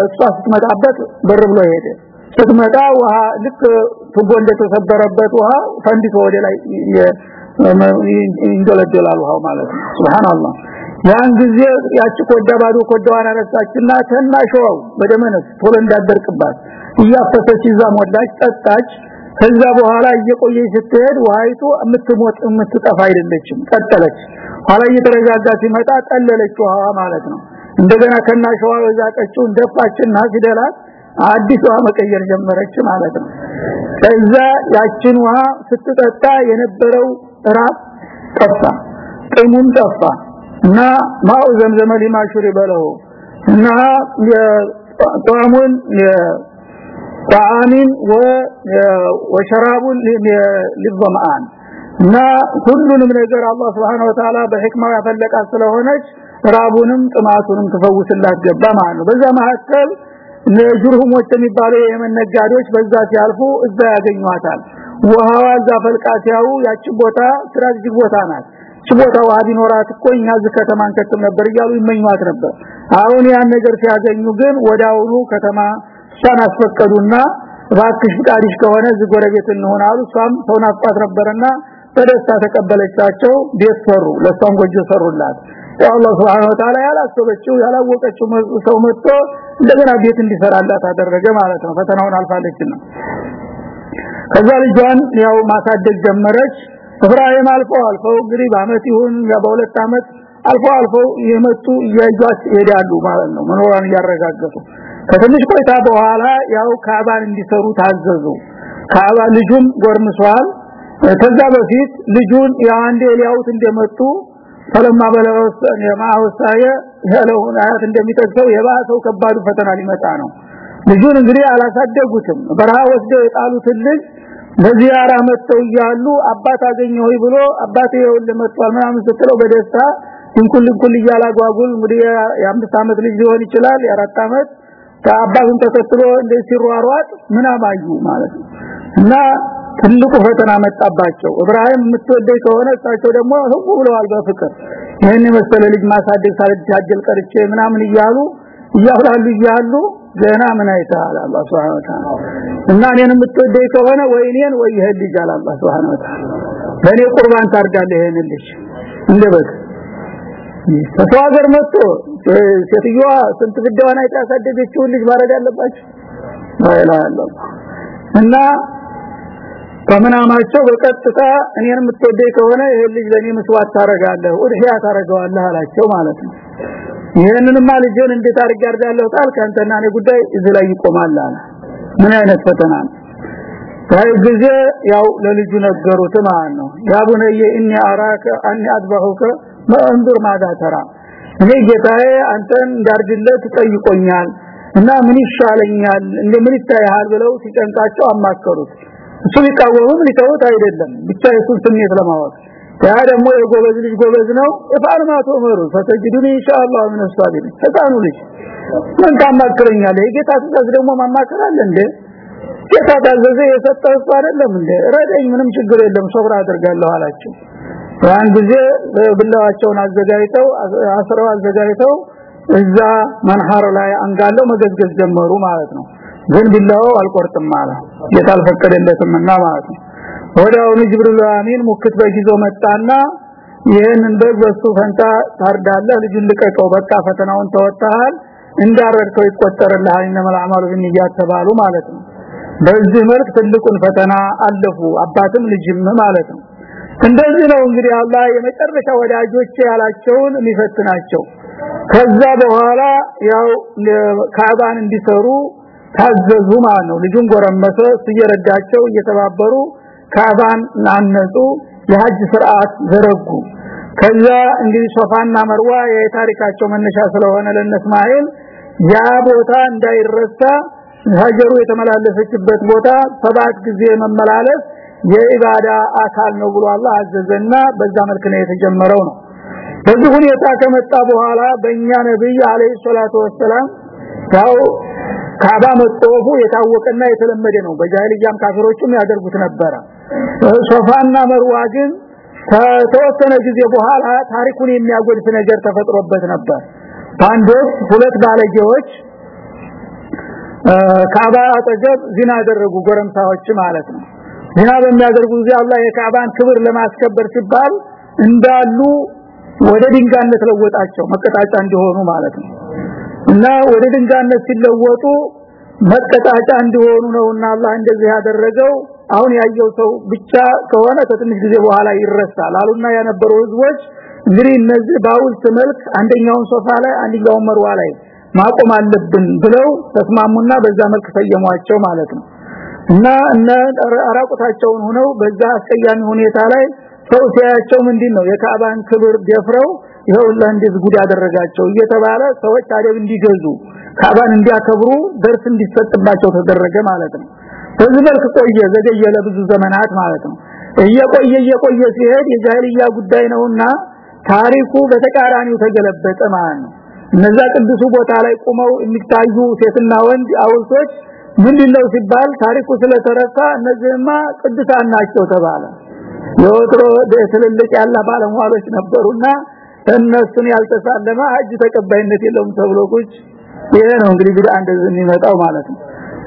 እሷ ስትመጣበት በር ብሎ ሄደ። ስትመጣ ውሃ ልክ ቱቦ እንደተሰበረበት ውሃ ፈንድቶ ወደ ላይ ይንገለጀላል ውሃው ማለት ነው። ሱብሃንአላህ። ያን ጊዜ ያቺ ኮዳ ባዶ ኮዳዋን አነሳችና ተናሸው በደመነስ ቶሎ እንዳደርቅባት እያፈሰች ይዛ ሞላች ጠጣች ከዛ በኋላ እየቆየች ስትሄድ ውሃይቱ የምትሞት የምትጠፋ አይደለችም። ቀጠለች። ኋላ እየተረጋጋ ሲመጣ ጠለለች ውሃዋ ማለት ነው። እንደገና ከናሸዋ ወዛቀችው እንደፋችና ሲደላት አዲስ ውሃ መቀየር ጀመረች ማለት ነው። ከዛ ያችን ውሃ ስትጠጣ የነበረው ራብ ጠፋ ጥሙም ጠፋ እና ማው ዘምዘም ሊማሹር በለው እና ጧሙን ጣዓሚን ወሸራቡን ለዘማን እና ሁሉንም ነገር አላህ Subhanahu Wa Ta'ala በህክማው ያፈለቃት ስለሆነች ራቡንም ጥማቱንም ትፈውስላት ገባ ማለት ነው። በዛ መሐከል ለጅርሁሞች የሚባሉ የየመን ነጋዴዎች በዛ ሲያልፉ እዛ ያገኟታል። ውሃዋ እዛ ፈልቃሲያው ያቺ ቦታ ስትራቴጂክ ቦታ ናት። እቺ ቦታ ውሃ እኮ እኛ እዚህ ከተማ እንከትም ነበር እያሉ ይመኟት ነበር። አሁን ያን ነገር ሲያገኙ ግን ወዳውኑ ከተማ እሷን አስፈቀዱና ባክሽ ፍቃድሽ ከሆነ እዚህ ጎረቤት እንሆን እሷም ሰው ናፍቋት ነበርና በደስታ ተቀበለቻቸው። ቤት ሰሩ ለሷም ጎጆ ሰሩላት። አላህ Subhanahu Wa Ta'ala ያላሰበችው ያላወቀችው ሰው መጥቶ እንደገና ቤት እንዲሰራላት አደረገ ማለት ነው። ፈተናውን አልፋለችና ከዛ ልጇን ያው ማሳደግ ጀመረች። እብራሂም አልፎ አልፎ እንግዲህ በአመት ይሁን በሁለት አመት አልፎ አልፎ የመጡ እያጇት ይሄዳሉ ማለት ነው። መኖሯን እያረጋገጡ ከትንሽ ቆይታ በኋላ ያው ካባን እንዲሰሩ ታዘዙ። ካባ ልጁም ጎርምሷል። ከዛ በፊት ልጁን ያንዴ ሊያውት እንደመጡ ፈለማ በለወስ የማውሳየ ያለውን አያት እንደሚጠቅሰው የባሰው ከባዱ ፈተና ሊመጣ ነው። ልጁን እንግዲህ አላሳደጉትም። በረሃ ወስደው የጣሉትን ልጅ በዚያራ መጥተው እያሉ አባት አገኘው ብሎ አባቴ ይኸውልህ መጥቷል ምናምን ስትለው በደስታ እንኩል እንኩል እያላጓጉል እንግዲህ የአምስት አመት ልጅ ሊሆን ይችላል የአራት አመት ከአባቱን ተከትሎ እንደ ሲሯሯጥ ምን አማዩ ማለት ነው። እና ትልቁ ፈተና መጣባቸው። እብራሂም የምትወደው ከሆነ እሳቸው ደግሞ ህቡ ብለዋል በፍቅር። ይሄን መሰለ ልጅ ማሳደግ ሳልጃጀል ቀርቼ ምናምን እያሉ እያሁላሉ እያሉ ገና ምን አይተሃል አላህ Subhanahu Wa Ta'ala እና እኔን የምትወደው ከሆነ ወይ እኔን ወይ ይሄን ልጅ አላህ Subhanahu Wa Ta'ala ለኔ ቁርባን ታርጋለህ ይሄን ልጅ። እንደበክ ከሰው ሀገር መጥቶ ሴትዮዋ ስንት ግዳዋን አይታ ያሳደገችውን ልጅ ማረድ አለባቸው? ወይላ እና ከመናማቸው በቀጥታ እኔን የምትወደኝ ከሆነ ይሄ ልጅ ለኔ መስዋዕት ታረጋለህ ወድያ ታረጋዋለህ አላቸው ማለት ነው። ይሄንንማ ልጅን እንዴት አርጋለሁ ጣል ካንተና እኔ ጉዳይ እዚህ ላይ ይቆማል አለ። ምን አይነት ፈተና ነው? ታይ ጊዜ ያው ለልጁ ነገሩት ማለት ነው። ያ ቡነየ ኢኒ አራከ አኒ አድባሁከ ማንዱር ማዳ ተራ እኔ ጌታዬ አንተን እንዳርድለት ጠይቆኛል እና ምን ይሻለኛል? እንደምን ይታያል ብለው ሲጨንቃቸው አማከሩት። እሱ ሊቃወሙም ሊተውት አይደለም ብቻ የሱን ስሜት ለማወቅ። ያ ደግሞ የጎበዝ ልጅ ጎበዝ ነው። የፋርማቶ መሩ ፈተጅዱኒ ኢንሻአላህ ምን አስታቢን ህፃኑ ልጅ ምን ታማክረኛለህ? የጌታ ትእዛዝ ደግሞ ማማከር አለ ጌታ ታዘዘ የሰጠው እሱ አይደለም እንዴ? ረደኝ ምንም ችግር የለም ሶብራ አደርጋለሁ አላቸው ያን ጊዜ ብላዋቸውን አዘጋጅተው አስረው አዘጋጅተው እዛ መንሐር ላይ አንጋለው መገዝገዝ ጀመሩ ማለት ነው። ግን ቢላው አልቆርጥም አለ። ጌታ አልፈቀደለትምና ማለት ነው። ወዳውኑ ጅብሪል አሚን ሙክት በጊዞ መጣና ይሄንን በግ ፈንታ ታርዳለህ ልጅን ልቀቀው በቃ ፈተናውን ተወጣሃል እንዳረድከው ይቆጠርልሃል እነመል አማሉ ቢንያት ተባሉ ማለት ነው። በዚህ መልክ ትልቁን ፈተና አለፉ። አባትም ልጅም ማለት ነው እንደዚህ ነው እንግዲህ አላህ የመጨረሻ ወዳጆች ያላቸውን የሚፈትናቸው። ከዛ በኋላ ያው ካባን እንዲሰሩ ታዘዙ ማለት ነው። ልጁን ጎረመሰ እየረዳቸው እየተባበሩ ካባን አነጹ የሐጅ ስርዓት ዘረጉ። ከዛ እንግዲህ ሶፋና መርዋ የታሪካቸው መነሻ ስለሆነ ለነስማኤል ያ ቦታ እንዳይረሳ ሀጀሩ የተመላለሰችበት ቦታ ሰባት ጊዜ መመላለስ የኢባዳ አካል ነው ብሎ አላህ አዘዘና በዛ መልክ ነው የተጀመረው ነው። በዚህ ሁኔታ ከመጣ በኋላ በእኛ ነብይ አለይሂ ሰላቱ ወሰለም ያው ካባ መጥቶፉ የታወቀና የተለመደ ነው። በጃሂልያም ካፊሮችም ያደርጉት ነበረ። ሶፋና መርዋ ግን ከተወሰነ ጊዜ በኋላ ታሪኩን የሚያጎድፍ ነገር ተፈጥሮበት ነበር። አንድ ሁለት ባለጌዎች ካባ አጠገብ ዚና ያደረጉ ጎረምሳዎች ማለት ነው ዚና በሚያደርጉ ጊዜ አላህ የካባን ክብር ለማስከበር ሲባል እንዳሉ ወደ ድንጋነት ለወጣቸው መቀጣጫ እንዲሆኑ ማለት ነው። እና ወደ ድንጋነት ሲለወጡ መቀጣጫ እንዲሆኑ ነውና አላህ እንደዚህ ያደረገው። አሁን ያየው ሰው ብቻ ከሆነ ከትንሽ ጊዜ በኋላ ይረሳል አሉና ያነበሩ ህዝቦች እንግዲህ እነዚህ ባውልት መልክ አንደኛውን ሶፋ ላይ አንደኛውን መርዋ ላይ ማቆም አለብን ብለው ተስማሙና በዛ መልክ ሰየሟቸው ማለት ነው እና እነ አራቁታቸውን ሆነው በዛ አስቀያሚ ሁኔታ ላይ ሰው ሲያያቸው ምንድነው የካባን ክብር ደፍረው ይኸውላ እንዴት ጉድ ያደረጋቸው እየተባለ ሰዎች አደብ እንዲገዙ ካባን እንዲያከብሩ ደርስ እንዲሰጥባቸው ተደረገ ማለት ነው። በዚህ መልክ ቆየ ዘገየ ለብዙ ዘመናት ማለት ነው። እየቆየ እየቆየ ሲሄድ የጃሂልያ ጉዳይ ነውና ታሪኩ በተቃራኒው ተገለበጠ ማለት ነው። እነዛ ቅዱሱ ቦታ ላይ ቆመው የሚታዩ ሴትና ወንድ አውልቶች ምንድነው ሲባል ታሪኩ ስለተረሳ እነዚህማ ቅዱሳን ናቸው ተባለ። የወትሮ ትልልቅ ያለ ባለሟሎች ነበሩና እነሱን ያልተሳለመ ሀጅ ተቀባይነት የለውም ተብሎ ቁጭ ይሄ ነው እንግዲህ ቢዳ እንደዚህ የሚመጣው ማለት ነው።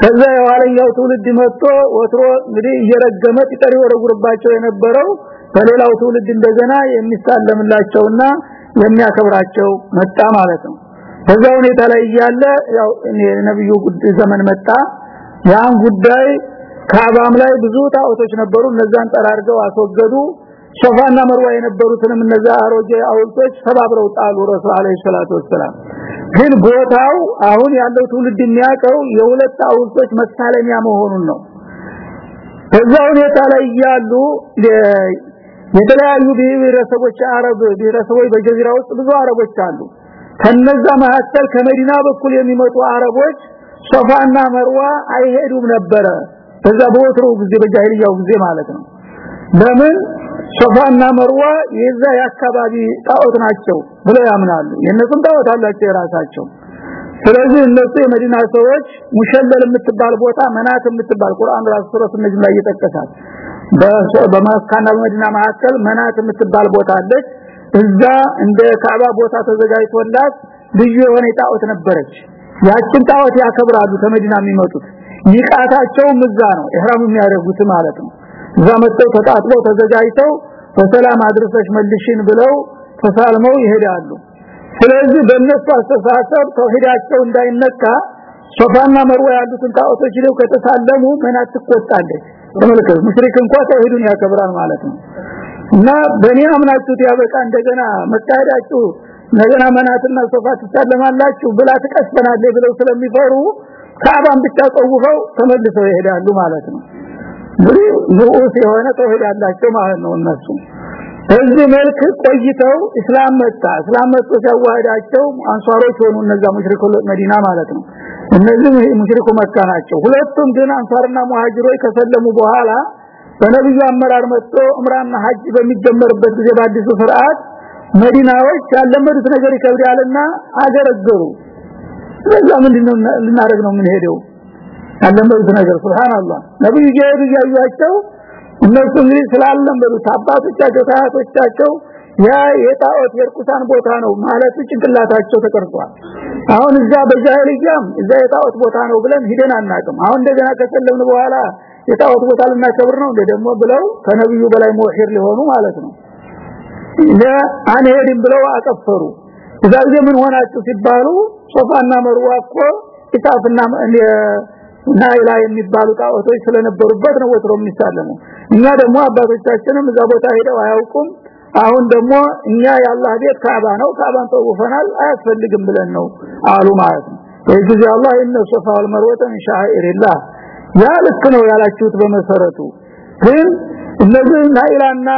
ከዛ የኋለኛው ትውልድ መጥቶ ወትሮ እንግዲህ እየረገመ ጥሪ ወረጉርባቸው የነበረው በሌላው ትውልድ እንደገና የሚሳለምላቸውና የሚያከብራቸው መጣ ማለት ነው። በዛ ሁኔታ ላይ ያለ ያው ነብዩ ዘመን መጣ ያን ጉዳይ ካባም ላይ ብዙ ጣዖቶች ነበሩ። እነዛን ጠራርገው አስወገዱ። ሶፋና መርዋ የነበሩትንም እነዛ አሮጌ አውልቶች ሰባብረው ጣሉ ረሱል አለይሂ ሰላቱ ወሰለም ግን ቦታው አሁን ያለው ትውልድ የሚያቀው የሁለት አውልቶች መሳለሚያ መሆኑን ነው። በዛ ሁኔታ ላይ ያሉ የተለያዩ ብሔረሰቦች አረብ ብሔረሰቦች በጀዚራ ውስጥ ብዙ አረቦች አሉ። ከነዛ መካከል ከመዲና በኩል የሚመጡ አረቦች ሶፋና መርዋ አይሄዱም ነበረ። በዛ በወትሮ ጊዜ በጃሂልያው ጊዜ ማለት ነው። ለምን? ሶፋና መርዋ የዛ የአካባቢ ጣዖት ናቸው ብለው ያምናሉ። የነሱም ጣዖት አላቸው የራሳቸው። ስለዚህ እነሱ የመዲና ሰዎች ሙሸለል የምትባል ቦታ መናት የምትባል ቁርአን ራሱ ሱረት ነጅም ላይ ይጠቀሳል። በመካና በመዲና መካከል መናት የምትባል ቦታ አለች። እዛ እንደ ካባ ቦታ ተዘጋጅቶላት ልዩ የሆነ ጣዖት ነበረች ያችን ጣዖት ያከብራሉ ከመዲና የሚመጡት። ይቃታቸው ምዛ ነው ኢህራም የሚያደርጉት ማለት ነው። እዛ መጥተው ተጣጥበው ተዘጋጅተው በሰላም አድርሰሽ መልሽን ብለው ተሳልመው ይሄዳሉ። ስለዚህ በእነሱ አስተሳሰብ ተውሂዳቸው እንዳይነካ ሶፋና መርዋ ያሉትን ጣዖቶች ነው ከተሳለሙ ምን አትቆጣለች ተመልከቱ ሙሽሪክ እንኳን ተውሂዱን ያከብራል ማለት ነው። እና በእኔ አምናችሁት ያበቃ እንደገና መታሄዳችሁ እንደገና መናትና ሶፋ ትሳለማላችሁ ብላ ትቀስበናለች ብለው ስለሚፈሩ ካባን ብቻ ጠውፈው ተመልሰው ይሄዳሉ ማለት ነው። እንግዲህ ንዑስ የሆነ ተውሂድ ያላቸው ማለት ነው እነሱ። በዚህ መልክ ቆይተው እስላም መጣ። እስላም መጥቶ ሲያዋህዳቸው አንሷሮች ሆኑ እነዛ ሙሽሪኩ መዲና ማለት ነው። እነዚህ ሙሽሪኩ መካ ናቸው። ሁለቱም ግን አንሷርና ሙሃጅሮች ከሰለሙ በኋላ በነብዩ አመራር መጥቶ ዑምራና ሐጅ በሚጀመርበት ጊዜ በአዲሱ ፍርአት መዲናዎች ያለመዱት ነገር ይከብዳልና አገረገሩ። ስለዛ ምንድነው ልናደርግ ነው ምን ሄደው ያለመዱት ነገር ሱብሃንአላህ። ነብዩ ጀይዱ ያዩአቸው እነሱ እንግዲህ ስላለመዱት አባቶቻቸው ታያቶቻቸው ያ የጣዖት የርኩሳን ቦታ ነው ማለት ጭንቅላታቸው ተቀርጿል። አሁን እዛ በጃሂልያም እዛ የጣዖት ቦታ ነው ብለን ሂደን አናቅም አሁን እንደገና ከሰለምን በኋላ የጣዖት ቦታ ልናከብር ነው እንደ ደግሞ ብለው ከነብዩ በላይ ሙሂር ሊሆኑ ማለት ነው አንሄድም ብለው አቀፈሩ እዛ ጊዜ ምን ሆናችሁ ሲባሉ ሶፋና መርዋ እኮ ኢጣፍና ናይላ የሚባሉ ጣዖቶች ስለነበሩበት ነው ወትሮ የሚሳለሙ እኛ ደግሞ አባቶቻችንም እዛ ቦታ ሄደው አያውቁም። አሁን ደግሞ እኛ የአላህ ቤት ካባ ነው ካባን ተውፈናል አያስፈልግም ብለን ነው አሉ ማለት ነው። የጊዜ አላህ እነ ሶፋ ወልመርወተ ሻኢሪላህ። ያ ልክ ነው ያላችሁት በመሰረቱ። ግን እነዚህ ናይላና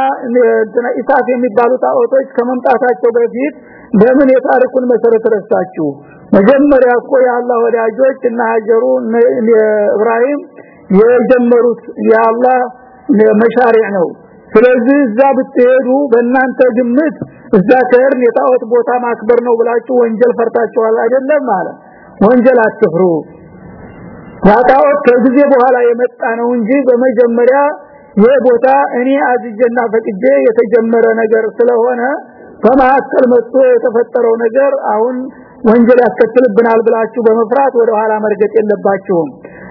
ኢሳፍ የሚባሉ ጣዖቶች ከመምጣታቸው በፊት ለምን የታሪኩን መሰረት ረሳችሁ? መጀመሪያ እኮ የአላህ ወዳጆች እና ሀጀሩ ኢብራሂም የጀመሩት የአላህ መሻሪዕ ነው። ስለዚህ እዛ ብትሄዱ በእናንተ ግምት እዛ ከሄድን የጣዖት ቦታ ማክበር ነው ብላችሁ ወንጀል ፈርታችኋል አይደለም ማለት ወንጀል አትፍሩ። ያጣዖት ከጊዜ በኋላ የመጣ ነው እንጂ በመጀመሪያ ይሄ ቦታ እኔ አዝጀና ፈቅጄ የተጀመረ ነገር ስለሆነ በማከል መጥቶ የተፈጠረው ነገር አሁን ወንጀል ያስከትልብናል ብላችሁ በመፍራት ወደ ኋላ መርገጥ የለባችሁም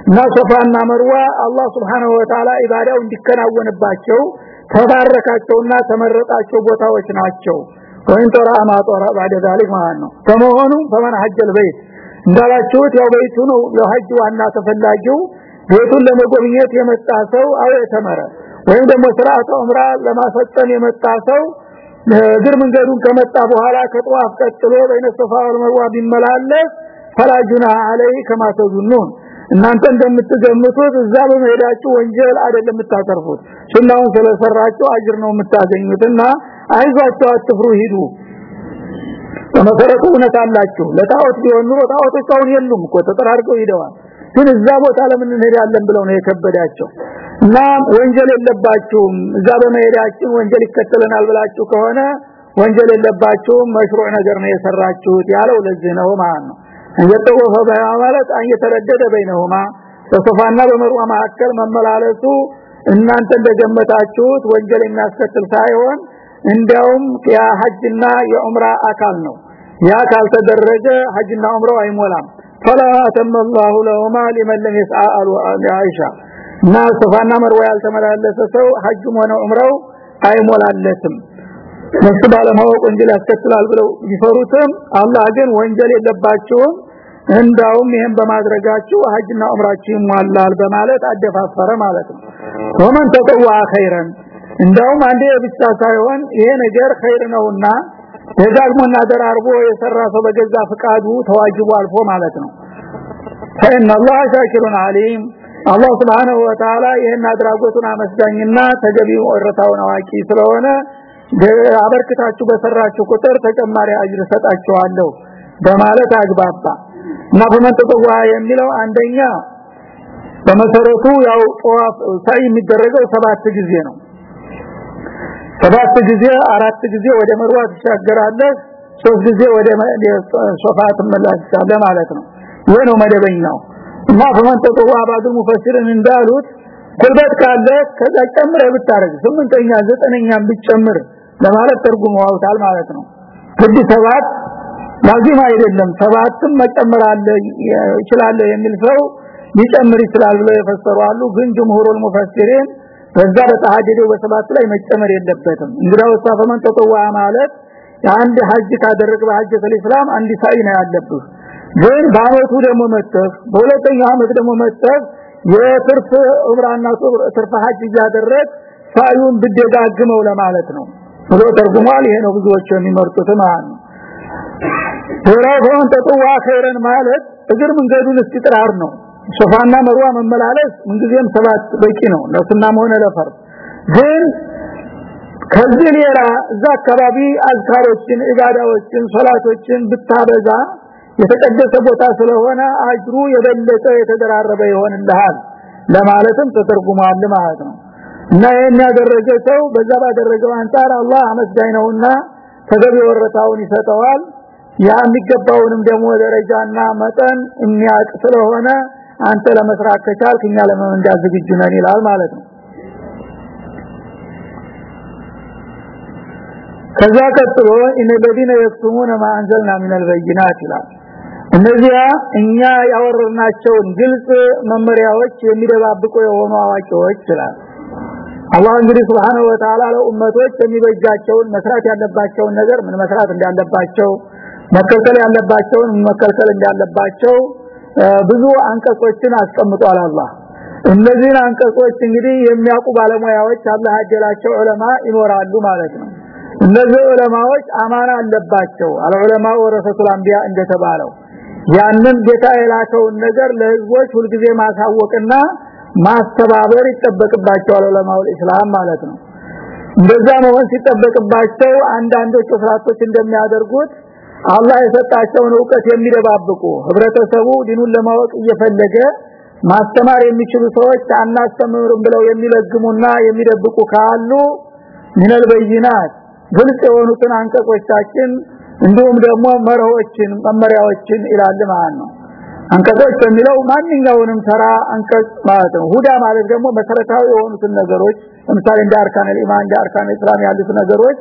እና ሶፋና መርዋ አላህ Subhanahu Wa Ta'ala ኢባዳው እንዲከናወንባቸው ተባረካቸውና ተመረጣቸው ቦታዎች ናቸው ወይን ተራ ማጦራ ባደ ذلك ማለት ነው ከመሆኑ ፈመን ሐጀል በይት እንዳላችሁት ያው በይቱ ነው ለሐጅ ዋና ተፈላጊው ቤቱን ለመጎብኘት የመጣ ሰው አው የተመረ ወይም ደግሞ ስርዓተ ዑምራ ለማፈጸም የመጣ ሰው እግር መንገዱን ከመጣ በኋላ ከጧፍ ቀጥሎ በይነ ሶፋ ወልመርዋ ቢመላለስ ፈላጁና አለይ ከማ ተዙኑን እናንተ እንደምትገምቱት እዛ በመሄዳችሁ ወንጀል አይደለም የምታተርፉት። ሱናውን ስለሰራችሁ አጅር ነው የምታገኙትና አይዟችሁ አትፍሩ ሂዱ። በመሰረቱ እውነት አላችሁ። ለጣዖት ቢሆን ኑሮ ጣዖቶች አሁን የሉም እኮ ተጠራርገው ሂደዋል ግን እዛ ቦታ ለምን እንሄዳለን ብለው ነው የከበዳቸው? እና ወንጀል የለባችሁም እዛ በመሄዳችን ወንጀል ይከተለናል ብላችሁ ከሆነ ወንጀል የለባችሁም መሽሩዕ ነገር ነው የሰራችሁት ያለው ለዚህ ነው ማለት ነው። እየተወፈ በማለት እየተረደደ በይነሁማ በሶፋና በመርዋ መካከል መመላለሱ እናንተ እንደገመታችሁት ወንጀል የሚያስከትል ሳይሆን እንዲያውም የሐጅና የዑምራ አካል ነው። ያ ካልተደረገ ሐጅና ዑምራው አይሞላም فلا اتم الله لهما لمن لم يسعى عائشة እና ሶፋና መርዋ ያልተመላለሰ ሰው ሐጅም ሆነ ዑምራው አይሞላለትም ነሱ ባለማወቅ ወንጀል ያስከትላል ብለው ይፈሩትም አላህ ግን ወንጀል የለባቸውም እንዳውም ይሄን በማድረጋችሁ ሐጅና ዑምራችሁ ይሟላል በማለት አደፋፈረ ማለት ነው ወመን ተጠዋ ኸይረን እንዳውም አንዴ ብቻ ሳይሆን ይሄ ነገር ኸይር ነውና ደጋግሞና ደራርቦ የሰራ ሰው በገዛ ፍቃዱ ተዋጅቡ አልፎ ማለት ነው። ፈኢነ አላህ ሻኪሩን አሊም አላህ Subhanahu Wa Ta'ala ይሄን አድራጎቱን አመስጋኝና ተገቢው ወረታውን አዋቂ ስለሆነ አበርክታችሁ በሰራችሁ ቁጥር ተጨማሪ አጅር ሰጣችኋለሁ በማለት አግባባ። እና በመንጠቋ የሚለው አንደኛ በመሰረቱ ያው ጧፍ ሳይ የሚደረገው ሰባት ጊዜ ነው ሰባት ጊዜ አራት ጊዜ ወደ መርዋ ትሻገራለህ ሶስት ጊዜ ወደ ሶፋ ትመለሳለህ ማለት ነው። ይሄ ነው መደበኛው። እና በመንጠቋ ባዱ ሙፈሲርን እንዳሉት ጉልበት ካለ ከዛ ጨምረህ ብታረግ ስምንተኛ ዘጠነኛም ብትጨምር ለማለት ተርጉመዋውታል ማለት ነው። ግድ ሰባት ላዚም አይደለም። ሰባትም መጨመር አለ ይችላል የሚል ሰው ሊጨምር ይችላል ብለው የፈሰሩ አሉ። ግን ጅምሁሩል ሙፈሲሪን በዛ በተሐደደው በሰባት ላይ መጨመር የለበትም። እንግዲያው ወሳፈመን ተጠዋ ማለት አንድ ሐጅ ካደረገ በሐጀተል ኢስላም አንድ ሳይ ነው ያለብህ። ግን በአመቱ ደግሞ መጥተህ በሁለተኛው አመት ደግሞ መጥተህ የትርፍ ዑምራና ትርፍ ሐጅ ያደረግ ሳዩን ብደጋግመው ለማለት ነው። ብሎ ተርጉሟል። ይሄ ነው ብዙዎች የሚመርጡት ማለት ተራውን ተጠዋ ማለት እግር መንገዱን እስቲጥራር ነው ሶፋና መርዋ መመላለስ ምንጊዜም ሰባት በቂ ነው። ለሱናም ሆነ ለፈርድ ግን ከዚህ ሌላ እዛ አካባቢ አዝካሮችን ኢባዳዎችን ሶላቶችን ብታበዛ የተቀደሰ ቦታ ስለሆነ አጅሩ የበለጠ የተደራረበ ይሆንልሃል ለማለትም ተተርጉሟል ማለት ነው። እና ይሄን ያደረገ ሰው በዛ ባደረገው አንጻር አላህ አመስጋኝ ነውና ተገቢ ወረታውን ይሰጠዋል። ያ የሚገባውንም ደግሞ ደረጃና መጠን የሚያቅ ስለሆነ አንተ ለመስራት ከቻልክ እኛ ለመንዳት ዝግጁ ነን ይላል ማለት ነው። ከዛ ቀጥሎ እነ ለዲነ የክቱሙነ ማ አንዘልና ሚነል በይናት ይላል። እነዚያ እኛ ያወረናቸውን ግልጽ መመሪያዎች የሚደባብቁ የሆኑ አዋቂዎች ይላል። አላህ እንግዲህ Subhanahu Wa ለኡመቶች የሚበጃቸውን መስራት ያለባቸውን ነገር ምን መስራት እንዳለባቸው መከልከል ያለባቸውን መከልከል እንዳለባቸው ብዙ አንቀጾችን አስቀምጧል አላህ። እነዚህን አንቀጾች እንግዲህ የሚያውቁ ባለሙያዎች አላህ ያደላቸው ዑለማ ይኖራሉ ማለት ነው። እነዚህ ዑለማዎች አማና አለባቸው። አልዑለማ ወረሰቱል አንቢያ እንደተባለው ያንን ጌታ የላከውን ነገር ለህዝቦች ሁልጊዜ ማሳወቅና ማስተባበር ይጠበቅባቸዋል ዑለማው እስላም ማለት ነው። እንደዛ መሆን ሲጠበቅባቸው አንዳንዶቹ ፍራቶች እንደሚያደርጉት አላህ የሰጣቸውን ዕውቀት የሚደባብቁ ህብረተሰቡ ዲኑን ለማወቅ እየፈለገ ማስተማር የሚችሉ ሰዎች አናስተምርም ብለው የሚለግሙና የሚደብቁ ካሉ ሚነል በይናት ግልጽ የሆኑትን አንቀጾቻችን እንዲሁም ደግሞ መርሆችን መመሪያዎችን ይላል ማለት ነው። አንቀጾች የሚለው ማንኛውንም ተራ አንቀጽ ማለት ነው። ሁዳ ማለት ደግሞ መሰረታዊ የሆኑትን ነገሮች ለምሳሌ እንደ አርካን ኢማን እንደ አርካን እስላም ያሉት ነገሮች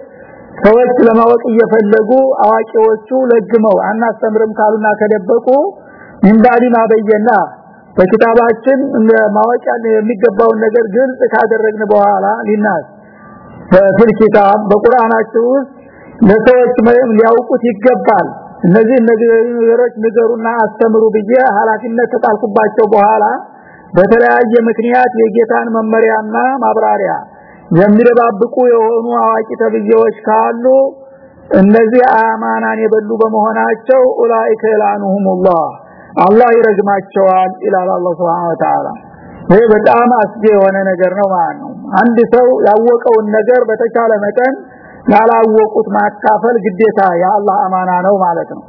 ሰዎች ለማወቅ እየፈለጉ አዋቂዎቹ ለግመው አናስተምርም ካሉና ከደበቁ እንባዲ ማበየና በኪታባችን ማወቅ የሚገባውን ነገር ግልጽ ካደረግን በኋላ ሊናስ በፊል ኪታብ በቁርአናችሁ ውስጥ ለሰዎች ሊያውቁት ይገባል። እነዚህ ነገሮች ንገሩና አስተምሩ ብዬ ኃላፊነት ተጣልኩባቸው በኋላ በተለያየ ምክንያት የጌታን መመሪያና ማብራሪያ የሚደባብቁ የሆኑ አዋቂ ተብዬዎች ካሉ እነዚህ አማናን የበሉ በመሆናቸው ኡላኢከ ይላኑሁሙላህ። አላህ ይረግማቸዋል ኢላላ አላህ Subhanahu Wa Ta'ala ይሄ በጣም አስጊ የሆነ ነገር ነው ማለት ነው። አንድ ሰው ያወቀውን ነገር በተቻለ መጠን ላላወቁት ማካፈል ግዴታ የአላህ አማና ነው ማለት ነው።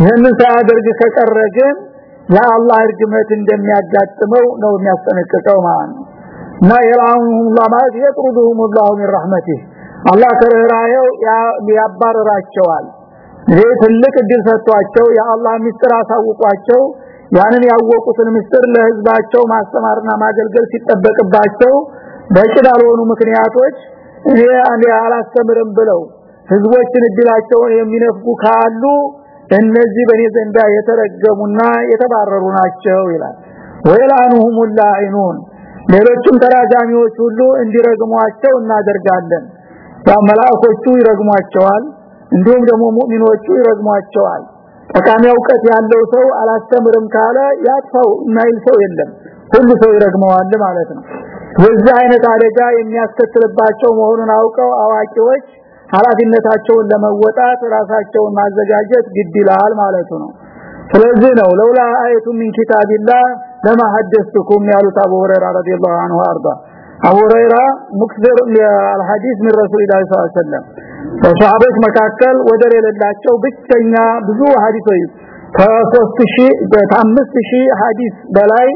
ይህንን ሳያደርግ ከቀረ ግን የአላህ እርግመት እንደሚያጋጥመው ነው የሚያስጠነቅቀው ማለት ነው እና የልዓኑሁምላ ማለት የጥሩዱሁም ላሁ ሚን አላህ ከርኅራሄው ያባረራቸዋል። ይህ ትልቅ እድል ሰጥቷቸው የአላህ ምስጥር አሳውቋቸው ያንን ያወቁትን ምስጥር ለህዝባቸው ማስተማርና ማገልገል ሲጠበቅባቸው በቂ ባልሆኑ ምክንያቶች እኔ አንዴ አላስተምርም ብለው ህዝቦችን እድላቸውን የሚነፍጉ ካሉ እነዚህ በኔ ዘንዳ የተረገሙና የተባረሩ ናቸው ይላል። ወይላኑሁም ላኢኑን ሌሎችም ተራጋሚዎች ሁሉ እንዲረግሟቸው እናደርጋለን። ያመላእኮቹ ይረግሟቸዋል እንዲሁም ደግሞ ሙእሚኖቹ ይረግሟቸዋል። ጠቃሚ እውቀት ያለው ሰው አላስተምርም ካለ ያጥፋው የማይል ሰው የለም። ሁሉ ሰው ይረግመዋል ማለት ነው። የዚህ አይነት አደጋ የሚያስከትልባቸው መሆኑን አውቀው አዋቂዎች ኃላፊነታቸውን ለመወጣት ራሳቸውን ማዘጋጀት ግድ ይላል ማለቱ ነው። ስለዚህ ነው ለውላ አየቱ ምን ኪታቢላህ ለማሐደስኩም ያሉት አቡ ሁረይራ ረዲየላሁ ዐንሁ አርዳ። አቡ ሁረይራ ሙክዘር አልሐዲስ ምን ረሱልላህ ሰለላሁ ዐለይሂ ወሰለም። በሰሃቦች መካከል ወደር የሌላቸው ብቸኛ ብዙ ሐዲሶች ከ3000 ሐዲስ በላይ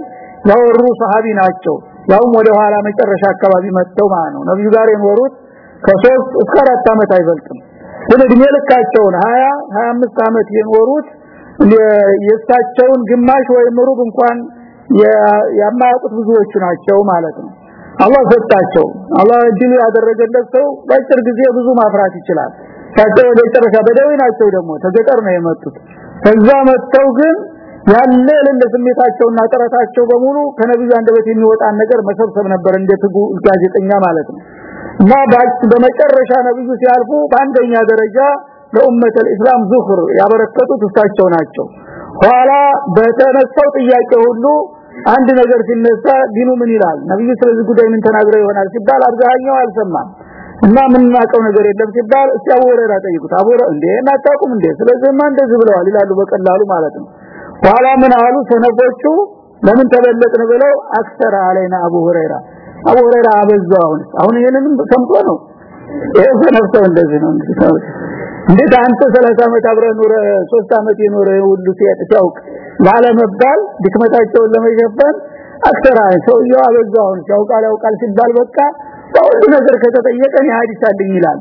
ያወሩ ሰሃቢ ናቸው። ያውም ወደ ኋላ መጨረሻ አካባቢ መጥተው ማለት ነው። ነብዩ ጋር የኖሩት ከሶስት እስከ አራት አመት አይበልጥም። ግን እድሜ ልካቸውን 20 25 አመት የኖሩት የእሳቸውን ግማሽ ወይም ሩብ እንኳን የማያውቁት ብዙዎቹ ናቸው ማለት ነው። አላህ ሰጣቸው። አላህ እድል ያደረገለት ሰው በአጭር ጊዜ ብዙ ማፍራት ይችላል። ታቸው ወደ ጨረሻ ደግሞ ተገጠር ነው የመጡት። ከዛ መጥተው ግን ያለ ለለ ጥረታቸው በሙሉ ከነብዩ አንደበት የሚወጣን ነገር መሰብሰብ ነበር እንደ ጋዜጠኛ ማለት ነው። እና በመጨረሻ ነብዩ ሲያልፉ በአንደኛ ደረጃ ለኡመተ እስላም ዙኽር ያበረከቱት እሳቸው ናቸው። ኋላ በተነሳው ጥያቄ ሁሉ አንድ ነገር ሲነሳ ዲኑ ምን ይላል? ነብዩ ስለዚህ ጉዳይ ምን ተናግረው ይሆናል ሲባል አብዛኛው አልሰማም። እና ምን ማቀው ነገር የለም ሲባል እስቲ ጠይቁት። አወረ እንዴ እናታቁም እንዴ? ስለዚህ ማን እንደዚህ ብለዋል ይላሉ በቀላሉ ማለት ነው። ኋላ ምን አሉ? ሰነፎቹ ለምን ተበለጥን ብለው አክሰራ አለይና አቡ ሁረይራ። አቡ ሁረይራ አበዛው አሁን ይሄንንም ሰምቶ ነው? ይሄ ሰነፍተው እንደዚህ ነው እንዴት አንተ 30 አመት አብረህ ኑረ 3 አመት የኖረ ሁሉ ሲያውቅ ላለመባል ድክመታቸውን ለመሸፈን አክሰራ ሰውየው አበዛውን ያውቃል ያውቃል ሲባል በቃ ሁሉ ነገር ከተጠየቀን አለኝ ይላል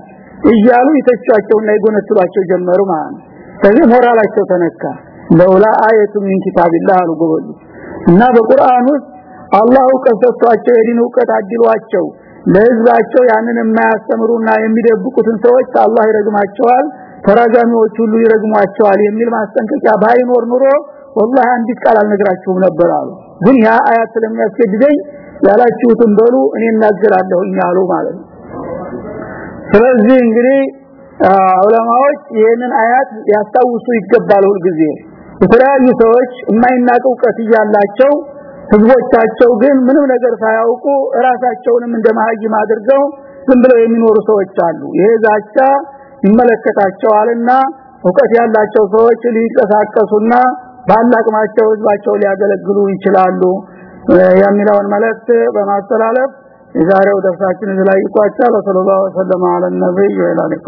እያሉ ይተቻቸውና ይጎነትሏቸው ጀመሩ ማለት ስለዚህ ሞራላቸው ተነካ። ለውላ አየቱ ሚን ኪታቢላህ አሉ ጎበሉ እና በቁርአን ውስጥ አላህ ቀሰቷቸው የዲን ዕውቀት አድሏቸው ለህዝባቸው ያንን የማያስተምሩና የሚደብቁትን ሰዎች አላህ ይረግማቸዋል ተራጋሚዎች ሁሉ ይረግሟቸዋል የሚል ማስጠንቀቂያ ባይኖር ኑሮ ወላሂ አንዲት ቃል አልነግራችሁም ነበር አሉ። ግን ያ አያት ስለሚያስገድደኝ ያላችሁትን በሉ እኔ እናገራለሁ እኛሉ ማለት ነው። ስለዚህ እንግዲህ ዑለማዎች ይህንን አያት ያስታውሱ ይገባል ሁልጊዜ። የተለያዩ ሰዎች የማይናቅ እውቀት እያላቸው ህዝቦቻቸው ግን ምንም ነገር ሳያውቁ ራሳቸውንም እንደማህይም አድርገው ዝም ብለው የሚኖሩ ሰዎች አሉ። ይሄ ዛቻ ይመለከታቸዋልና እውቀት ያላቸው ሰዎች ሊንቀሳቀሱና ባላቅማቸው ህዝባቸው ሊያገለግሉ ይችላሉ። የሚለውን መልእክት በማስተላለፍ የዛሬው ደርሳችን ላይ ይቋጫል። ወሰለላሁ ዐለ ነብይ ወኢላ ሊቃ